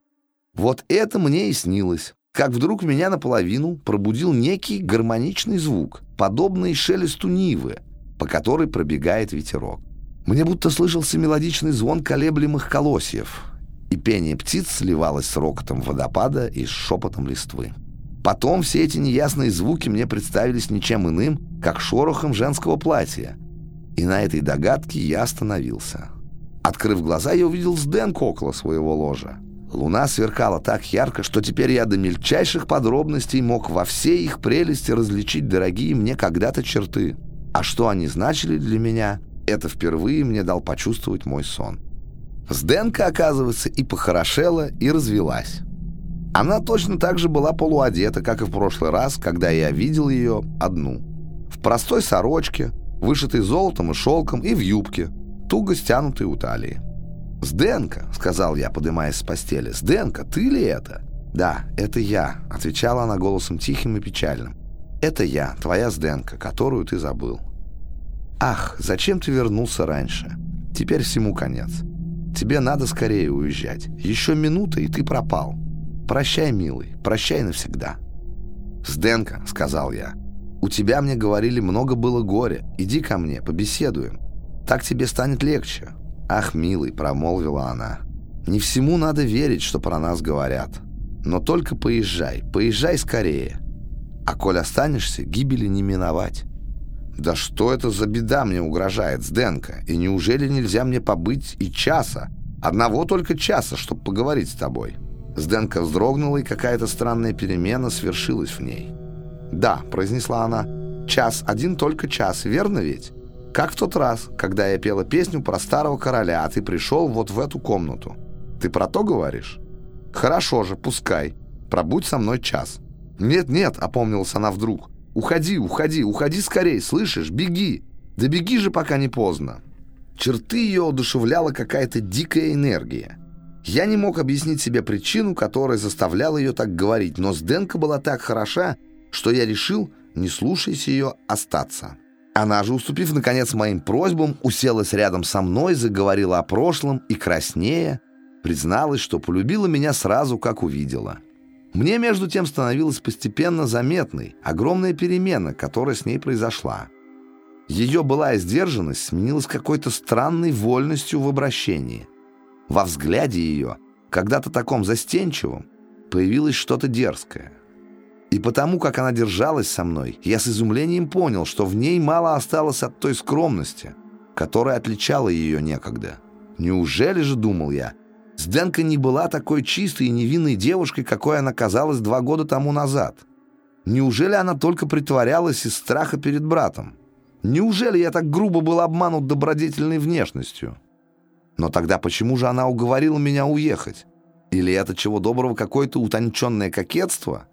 Speaker 1: Вот это мне и снилось, как вдруг меня наполовину пробудил некий гармоничный звук, подобный шелесту нивы, по которой пробегает ветерок. Мне будто слышался мелодичный звон колеблемых колосьев, и пение птиц сливалось с рокотом водопада и с шепотом листвы. Потом все эти неясные звуки мне представились ничем иным, как шорохом женского платья. И на этой догадке я остановился. Открыв глаза, я увидел Сденку около своего ложа. Луна сверкала так ярко, что теперь я до мельчайших подробностей мог во всей их прелести различить дорогие мне когда-то черты. А что они значили для меня, это впервые мне дал почувствовать мой сон. Сденка, оказывается, и похорошела, и развелась. Она точно так же была полуодета, как и в прошлый раз, когда я видел ее одну. В простой сорочке, вышитой золотом и шелком, и в юбке, туго стянутой у талии. «Сденка», — сказал я, поднимаясь с постели, — «Сденка, ты ли это?» «Да, это я», — отвечала она голосом тихим и печальным. «Это я, твоя Сденка, которую ты забыл». «Ах, зачем ты вернулся раньше? Теперь всему конец». Тебе надо скорее уезжать. Еще минута, и ты пропал. Прощай, милый, прощай навсегда. «Сденка», — сказал я, У тебя, мне говорили, много было горя. Иди ко мне, побеседуем. Так тебе станет легче». «Ах, милый», — промолвила она, — «не всему надо верить, что про нас говорят. Но только поезжай, поезжай скорее. А коль останешься, гибели не миновать». «Да что это за беда мне угрожает, Сденко? И неужели нельзя мне побыть и часа? Одного только часа, чтобы поговорить с тобой?» Сденко вздрогнула, и какая-то странная перемена свершилась в ней. «Да», — произнесла она, — «час, один только час, верно ведь? Как в тот раз, когда я пела песню про старого короля, а ты пришел вот в эту комнату. Ты про то говоришь? Хорошо же, пускай. Пробудь со мной час». «Нет-нет», — опомнилась она вдруг, — «уходи, уходи, уходи скорей, слышишь? Беги! Да беги же, пока не поздно!» Черты ее одушевляла какая-то дикая энергия. Я не мог объяснить себе причину, которая заставляла ее так говорить, но Сденка была так хороша, что я решил, не слушаясь ее, остаться. Она же, уступив, наконец, моим просьбам, уселась рядом со мной, заговорила о прошлом и, краснея, призналась, что полюбила меня сразу, как увидела. Мне, между тем, становилась постепенно заметной огромная перемена, которая с ней произошла. Ее былая сдержанность сменилась какой-то странной вольностью в обращении. Во взгляде ее, когда-то таком застенчивом, появилось что-то дерзкое. И потому, как она держалась со мной, я с изумлением понял, что в ней мало осталось от той скромности, которая отличала ее некогда. Неужели же, думал я, Сденка не была такой чистой и невинной девушкой, какой она казалась два года тому назад? Неужели она только притворялась из страха перед братом? Неужели я так грубо был обманут добродетельной внешностью? Но тогда почему же она уговорила меня уехать? Или это чего доброго какое-то утонченное кокетство?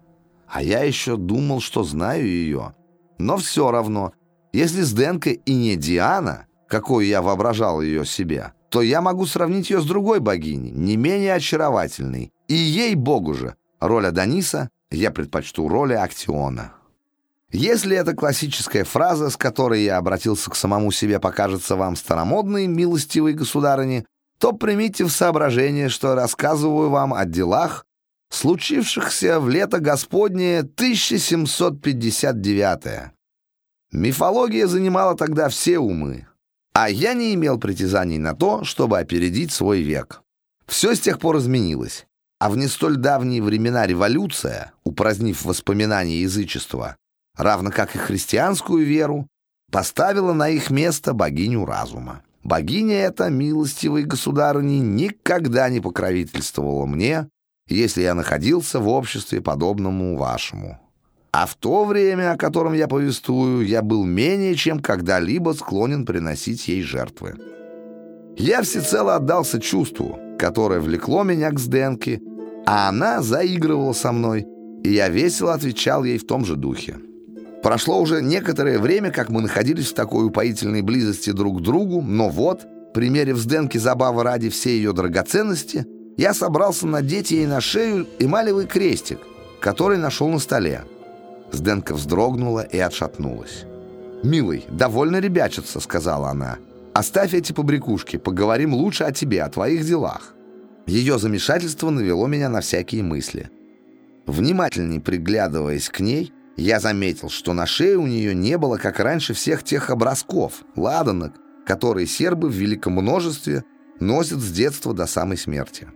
Speaker 1: А я еще думал, что знаю ее. Но все равно, если с Денкой и не Диана, какой я воображал ее себе, то я могу сравнить ее с другой богиней, не менее очаровательной. И ей-богу же, роль Адониса я предпочту роли Актиона. Если эта классическая фраза, с которой я обратился к самому себе, покажется вам старомодной, милостивой государыне, то примите в соображение, что рассказываю вам о делах, случившихся в лето Господнее 1759 Мифология занимала тогда все умы, а я не имел притязаний на то, чтобы опередить свой век. Все с тех пор изменилось, а в не столь давние времена революция, упразднив воспоминания язычества, равно как и христианскую веру, поставила на их место богиню разума. Богиня эта, милостивой государыни, никогда не покровительствовала мне, если я находился в обществе, подобному вашему. А в то время, о котором я повествую, я был менее чем когда-либо склонен приносить ей жертвы. Я всецело отдался чувству, которое влекло меня к Сденке, а она заигрывала со мной, и я весело отвечал ей в том же духе. Прошло уже некоторое время, как мы находились в такой упоительной близости друг к другу, но вот, примерив Сденке забавы ради всей ее драгоценности, я собрался надеть ей на шею эмалевый крестик, который нашел на столе. Сденка вздрогнула и отшатнулась. «Милый, довольно ребячиться», — сказала она. «Оставь эти побрякушки, поговорим лучше о тебе, о твоих делах». Ее замешательство навело меня на всякие мысли. Внимательней приглядываясь к ней, я заметил, что на шее у нее не было, как раньше, всех тех образков, ладанок, которые сербы в великом множестве носят с детства до самой смерти.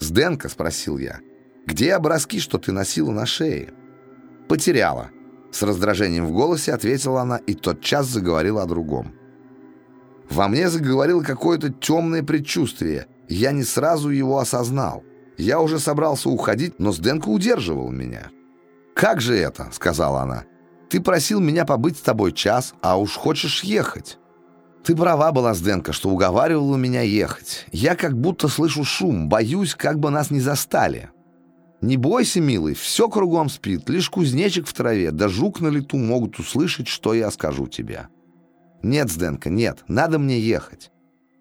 Speaker 1: «Сденка», — спросил я, — «где образки, что ты носила на шее?» «Потеряла». С раздражением в голосе ответила она и тотчас заговорила о другом. Во мне заговорило какое-то темное предчувствие. Я не сразу его осознал. Я уже собрался уходить, но Сденка удерживал меня. «Как же это?» — сказала она. «Ты просил меня побыть с тобой час, а уж хочешь ехать». «Ты права была, Сденка, что уговаривала меня ехать. Я как будто слышу шум, боюсь, как бы нас не застали». «Не бойся, милый, все кругом спит, лишь кузнечик в траве, да жук на лету могут услышать, что я скажу тебе». «Нет, Сденка, нет, надо мне ехать».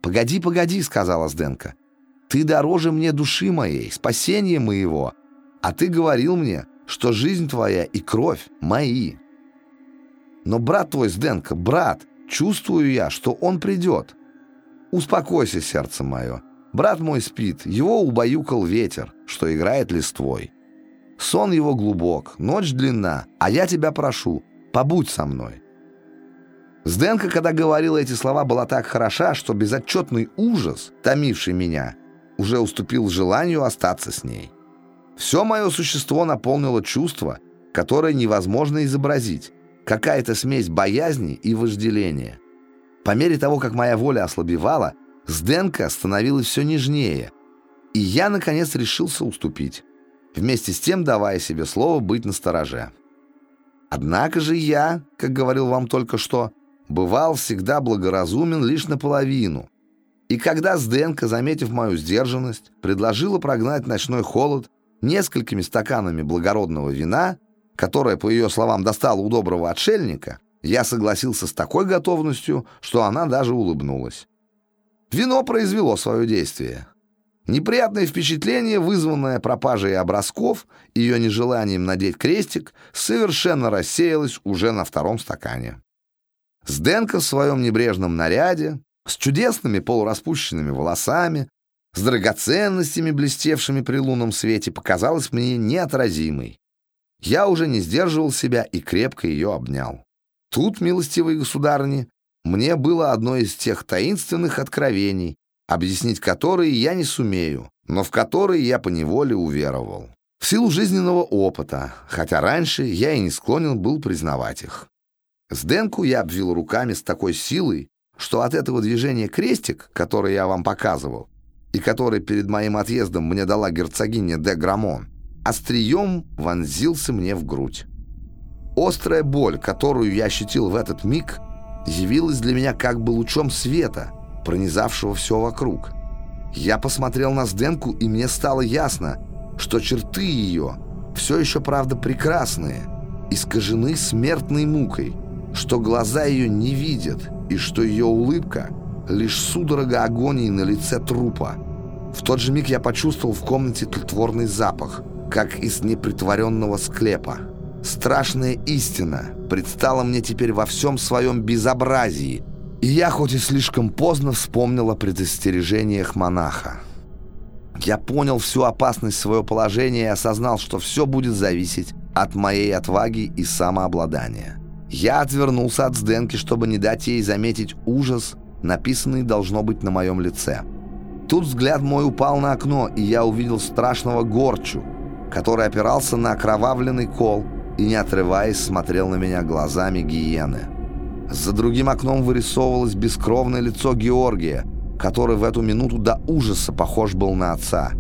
Speaker 1: «Погоди, погоди», — сказала Сденка. «Ты дороже мне души моей, спасения моего. А ты говорил мне, что жизнь твоя и кровь мои». «Но брат твой, Сденка, брат, чувствую я, что он придет». «Успокойся, сердце мое. Брат мой спит, его убаюкал ветер, что играет листвой. Сон его глубок, ночь длинна, а я тебя прошу, побудь со мной». Сденка, когда говорила эти слова, была так хороша, что безотчетный ужас, томивший меня, уже уступил желанию остаться с ней. Все мое существо наполнило чувство, которое невозможно изобразить, какая-то смесь боязни и вожделения. По мере того, как моя воля ослабевала, Сденка становилась все нежнее, и я, наконец, решился уступить, вместе с тем давая себе слово быть настороже. Однако же я, как говорил вам только что, бывал всегда благоразумен лишь наполовину. И когда Сденка, заметив мою сдержанность, предложила прогнать ночной холод несколькими стаканами благородного вина, которое, по ее словам, достало у доброго отшельника, я согласился с такой готовностью, что она даже улыбнулась. Вино произвело свое действие. Неприятное впечатление, вызванное пропажей образков, ее нежеланием надеть крестик, совершенно рассеялось уже на втором стакане. Сденка в своем небрежном наряде, с чудесными полураспущенными волосами, с драгоценностями, блестевшими при лунном свете, показалась мне неотразимой. Я уже не сдерживал себя и крепко ее обнял. Тут, милостивые государни, мне было одно из тех таинственных откровений, объяснить которые я не сумею, но в которые я поневоле уверовал. В силу жизненного опыта, хотя раньше я и не склонен был признавать их. Сденку я обвил руками с такой силой, что от этого движения крестик, который я вам показывал, и который перед моим отъездом мне дала герцогиня де Грамон, острием вонзился мне в грудь. Острая боль, которую я ощутил в этот миг, явилась для меня как бы лучом света, пронизавшего все вокруг. Я посмотрел на Сденку, и мне стало ясно, что черты ее все еще, правда, прекрасные, искажены смертной мукой, что глаза ее не видят, и что ее улыбка — лишь судорога агонии на лице трупа. В тот же миг я почувствовал в комнате тлетворный запах, как из непритворенного склепа. Страшная истина предстала мне теперь во всем своем безобразии, и я, хоть и слишком поздно, вспомнил о предостережениях монаха. Я понял всю опасность своего положения и осознал, что все будет зависеть от моей отваги и самообладания. Я отвернулся от Сденки, чтобы не дать ей заметить ужас, написанный должно быть на моем лице. Тут взгляд мой упал на окно, и я увидел страшного горчу, который опирался на окровавленный кол и, не отрываясь, смотрел на меня глазами гиены. За другим окном вырисовывалось бескровное лицо Георгия, который в эту минуту до ужаса похож был на отца.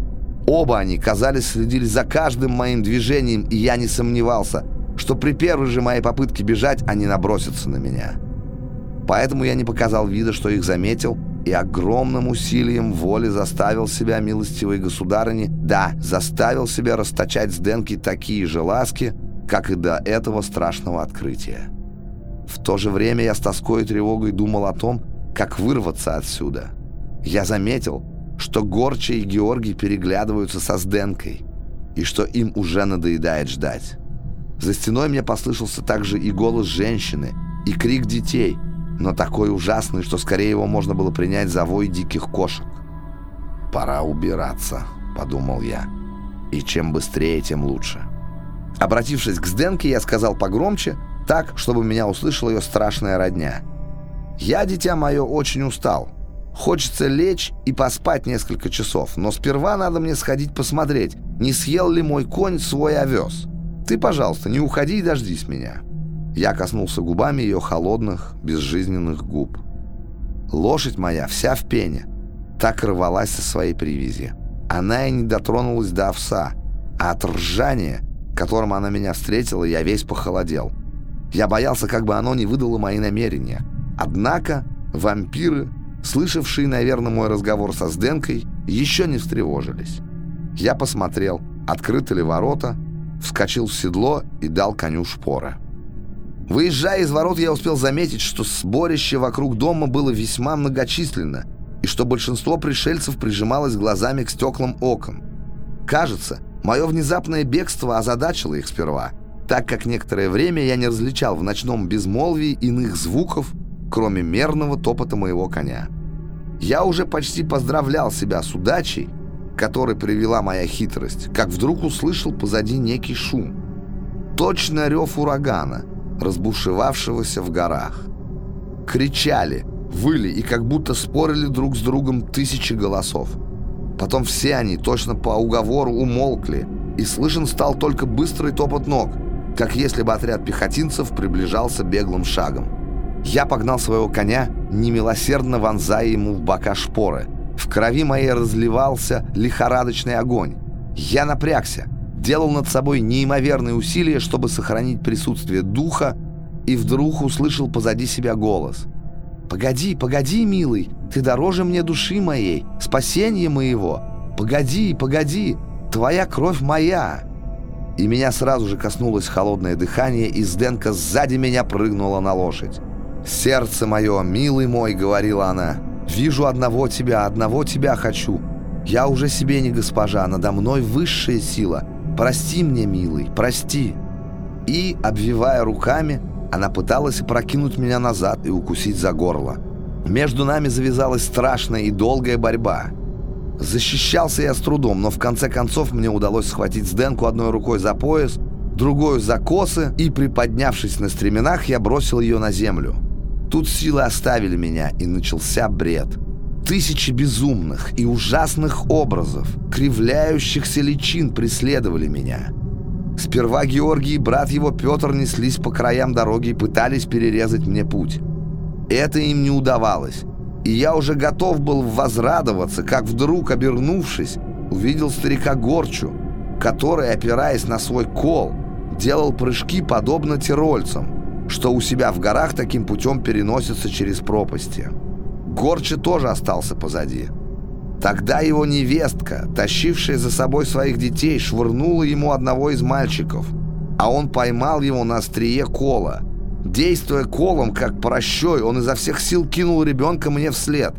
Speaker 1: Оба они, казались, следили за каждым моим движением, и я не сомневался, что при первой же моей попытке бежать они набросятся на меня. Поэтому я не показал вида, что их заметил, и огромным усилием воли заставил себя, милостивой государыни, да, заставил себя расточать с Денки такие же ласки, как и до этого страшного открытия. В то же время я с тоской и тревогой думал о том, как вырваться отсюда. Я заметил, что Горча и Георгий переглядываются со Сденкой, и что им уже надоедает ждать. За стеной мне послышался также и голос женщины, и крик детей, но такой ужасный, что скорее его можно было принять за вой диких кошек. «Пора убираться», — подумал я, — «и чем быстрее, тем лучше». Обратившись к Сденке, я сказал погромче, так, чтобы меня услышала ее страшная родня. «Я, дитя мое, очень устал. Хочется лечь и поспать несколько часов, но сперва надо мне сходить посмотреть, не съел ли мой конь свой овес. Ты, пожалуйста, не уходи и дождись меня». Я коснулся губами ее холодных, безжизненных губ. Лошадь моя вся в пене, так рвалась со своей привязи. Она и не дотронулась до овса, а от ржания, которым она меня встретила, я весь похолодел. Я боялся, как бы оно не выдало мои намерения. Однако вампиры, слышавшие, наверное, мой разговор со Сденкой, еще не встревожились. Я посмотрел, открыты ли ворота, вскочил в седло и дал коню шпоры. Выезжая из ворот, я успел заметить, что сборище вокруг дома было весьма многочисленно и что большинство пришельцев прижималось глазами к стеклам окон. Кажется, мое внезапное бегство озадачило их сперва – так как некоторое время я не различал в ночном безмолвии иных звуков, кроме мерного топота моего коня. Я уже почти поздравлял себя с удачей, которой привела моя хитрость, как вдруг услышал позади некий шум. Точно рев урагана, разбушевавшегося в горах. Кричали, выли и как будто спорили друг с другом тысячи голосов. Потом все они точно по уговору умолкли, и слышен стал только быстрый топот ног, как если бы отряд пехотинцев приближался беглым шагом. Я погнал своего коня, немилосердно вонзая ему в бока шпоры. В крови моей разливался лихорадочный огонь. Я напрягся, делал над собой неимоверные усилия, чтобы сохранить присутствие духа, и вдруг услышал позади себя голос. «Погоди, погоди, милый, ты дороже мне души моей, спасения моего. Погоди, погоди, твоя кровь моя». И меня сразу же коснулось холодное дыхание, и Сденка сзади меня прыгнула на лошадь. «Сердце мое, милый мой», — говорила она, — «вижу одного тебя, одного тебя хочу. Я уже себе не госпожа, надо мной высшая сила. Прости мне, милый, прости». И, обвивая руками, она пыталась прокинуть меня назад и укусить за горло. Между нами завязалась страшная и долгая борьба. Защищался я с трудом, но в конце концов мне удалось схватить Сденку одной рукой за пояс, другой за косы, и, приподнявшись на стременах, я бросил ее на землю. Тут силы оставили меня, и начался бред. Тысячи безумных и ужасных образов, кривляющихся личин преследовали меня. Сперва Георгий и брат его Петр неслись по краям дороги и пытались перерезать мне путь. Это им не удавалось, и я уже готов был возрадоваться, как вдруг, обернувшись, увидел старика Горчу, который, опираясь на свой кол, делал прыжки подобно тирольцам, что у себя в горах таким путем переносятся через пропасти. Горча тоже остался позади. Тогда его невестка, тащившая за собой своих детей, швырнула ему одного из мальчиков, а он поймал его на острие кола. Действуя колом, как прощой, он изо всех сил кинул ребенка мне вслед.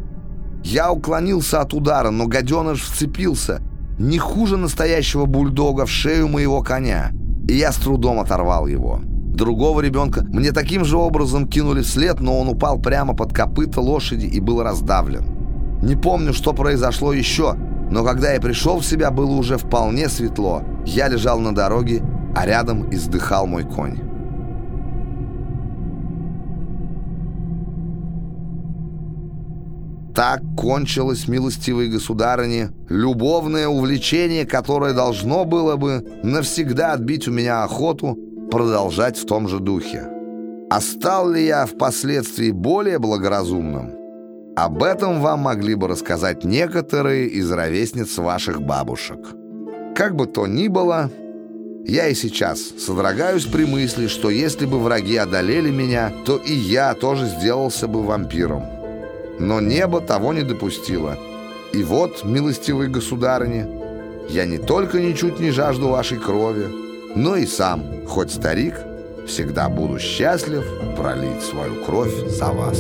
Speaker 1: Я уклонился от удара, но гаденыш вцепился, не хуже настоящего бульдога, в шею моего коня, и я с трудом оторвал его. Другого ребенка мне таким же образом кинули вслед, но он упал прямо под копыта лошади и был раздавлен. Не помню, что произошло еще, но когда я пришел в себя, было уже вполне светло. Я лежал на дороге, а рядом издыхал мой конь. Так кончилось, милостивые государыни, любовное увлечение, которое должно было бы навсегда отбить у меня охоту продолжать в том же духе. А стал ли я впоследствии более благоразумным? Об этом вам могли бы рассказать некоторые из ровесниц ваших бабушек. Как бы то ни было, я и сейчас содрогаюсь при мысли, что если бы враги одолели меня, то и я тоже сделался бы вампиром. Но небо того не допустило. И вот, милостивые государыни, я не только ничуть не жажду вашей крови, но и сам, хоть старик, всегда буду счастлив пролить свою кровь за вас».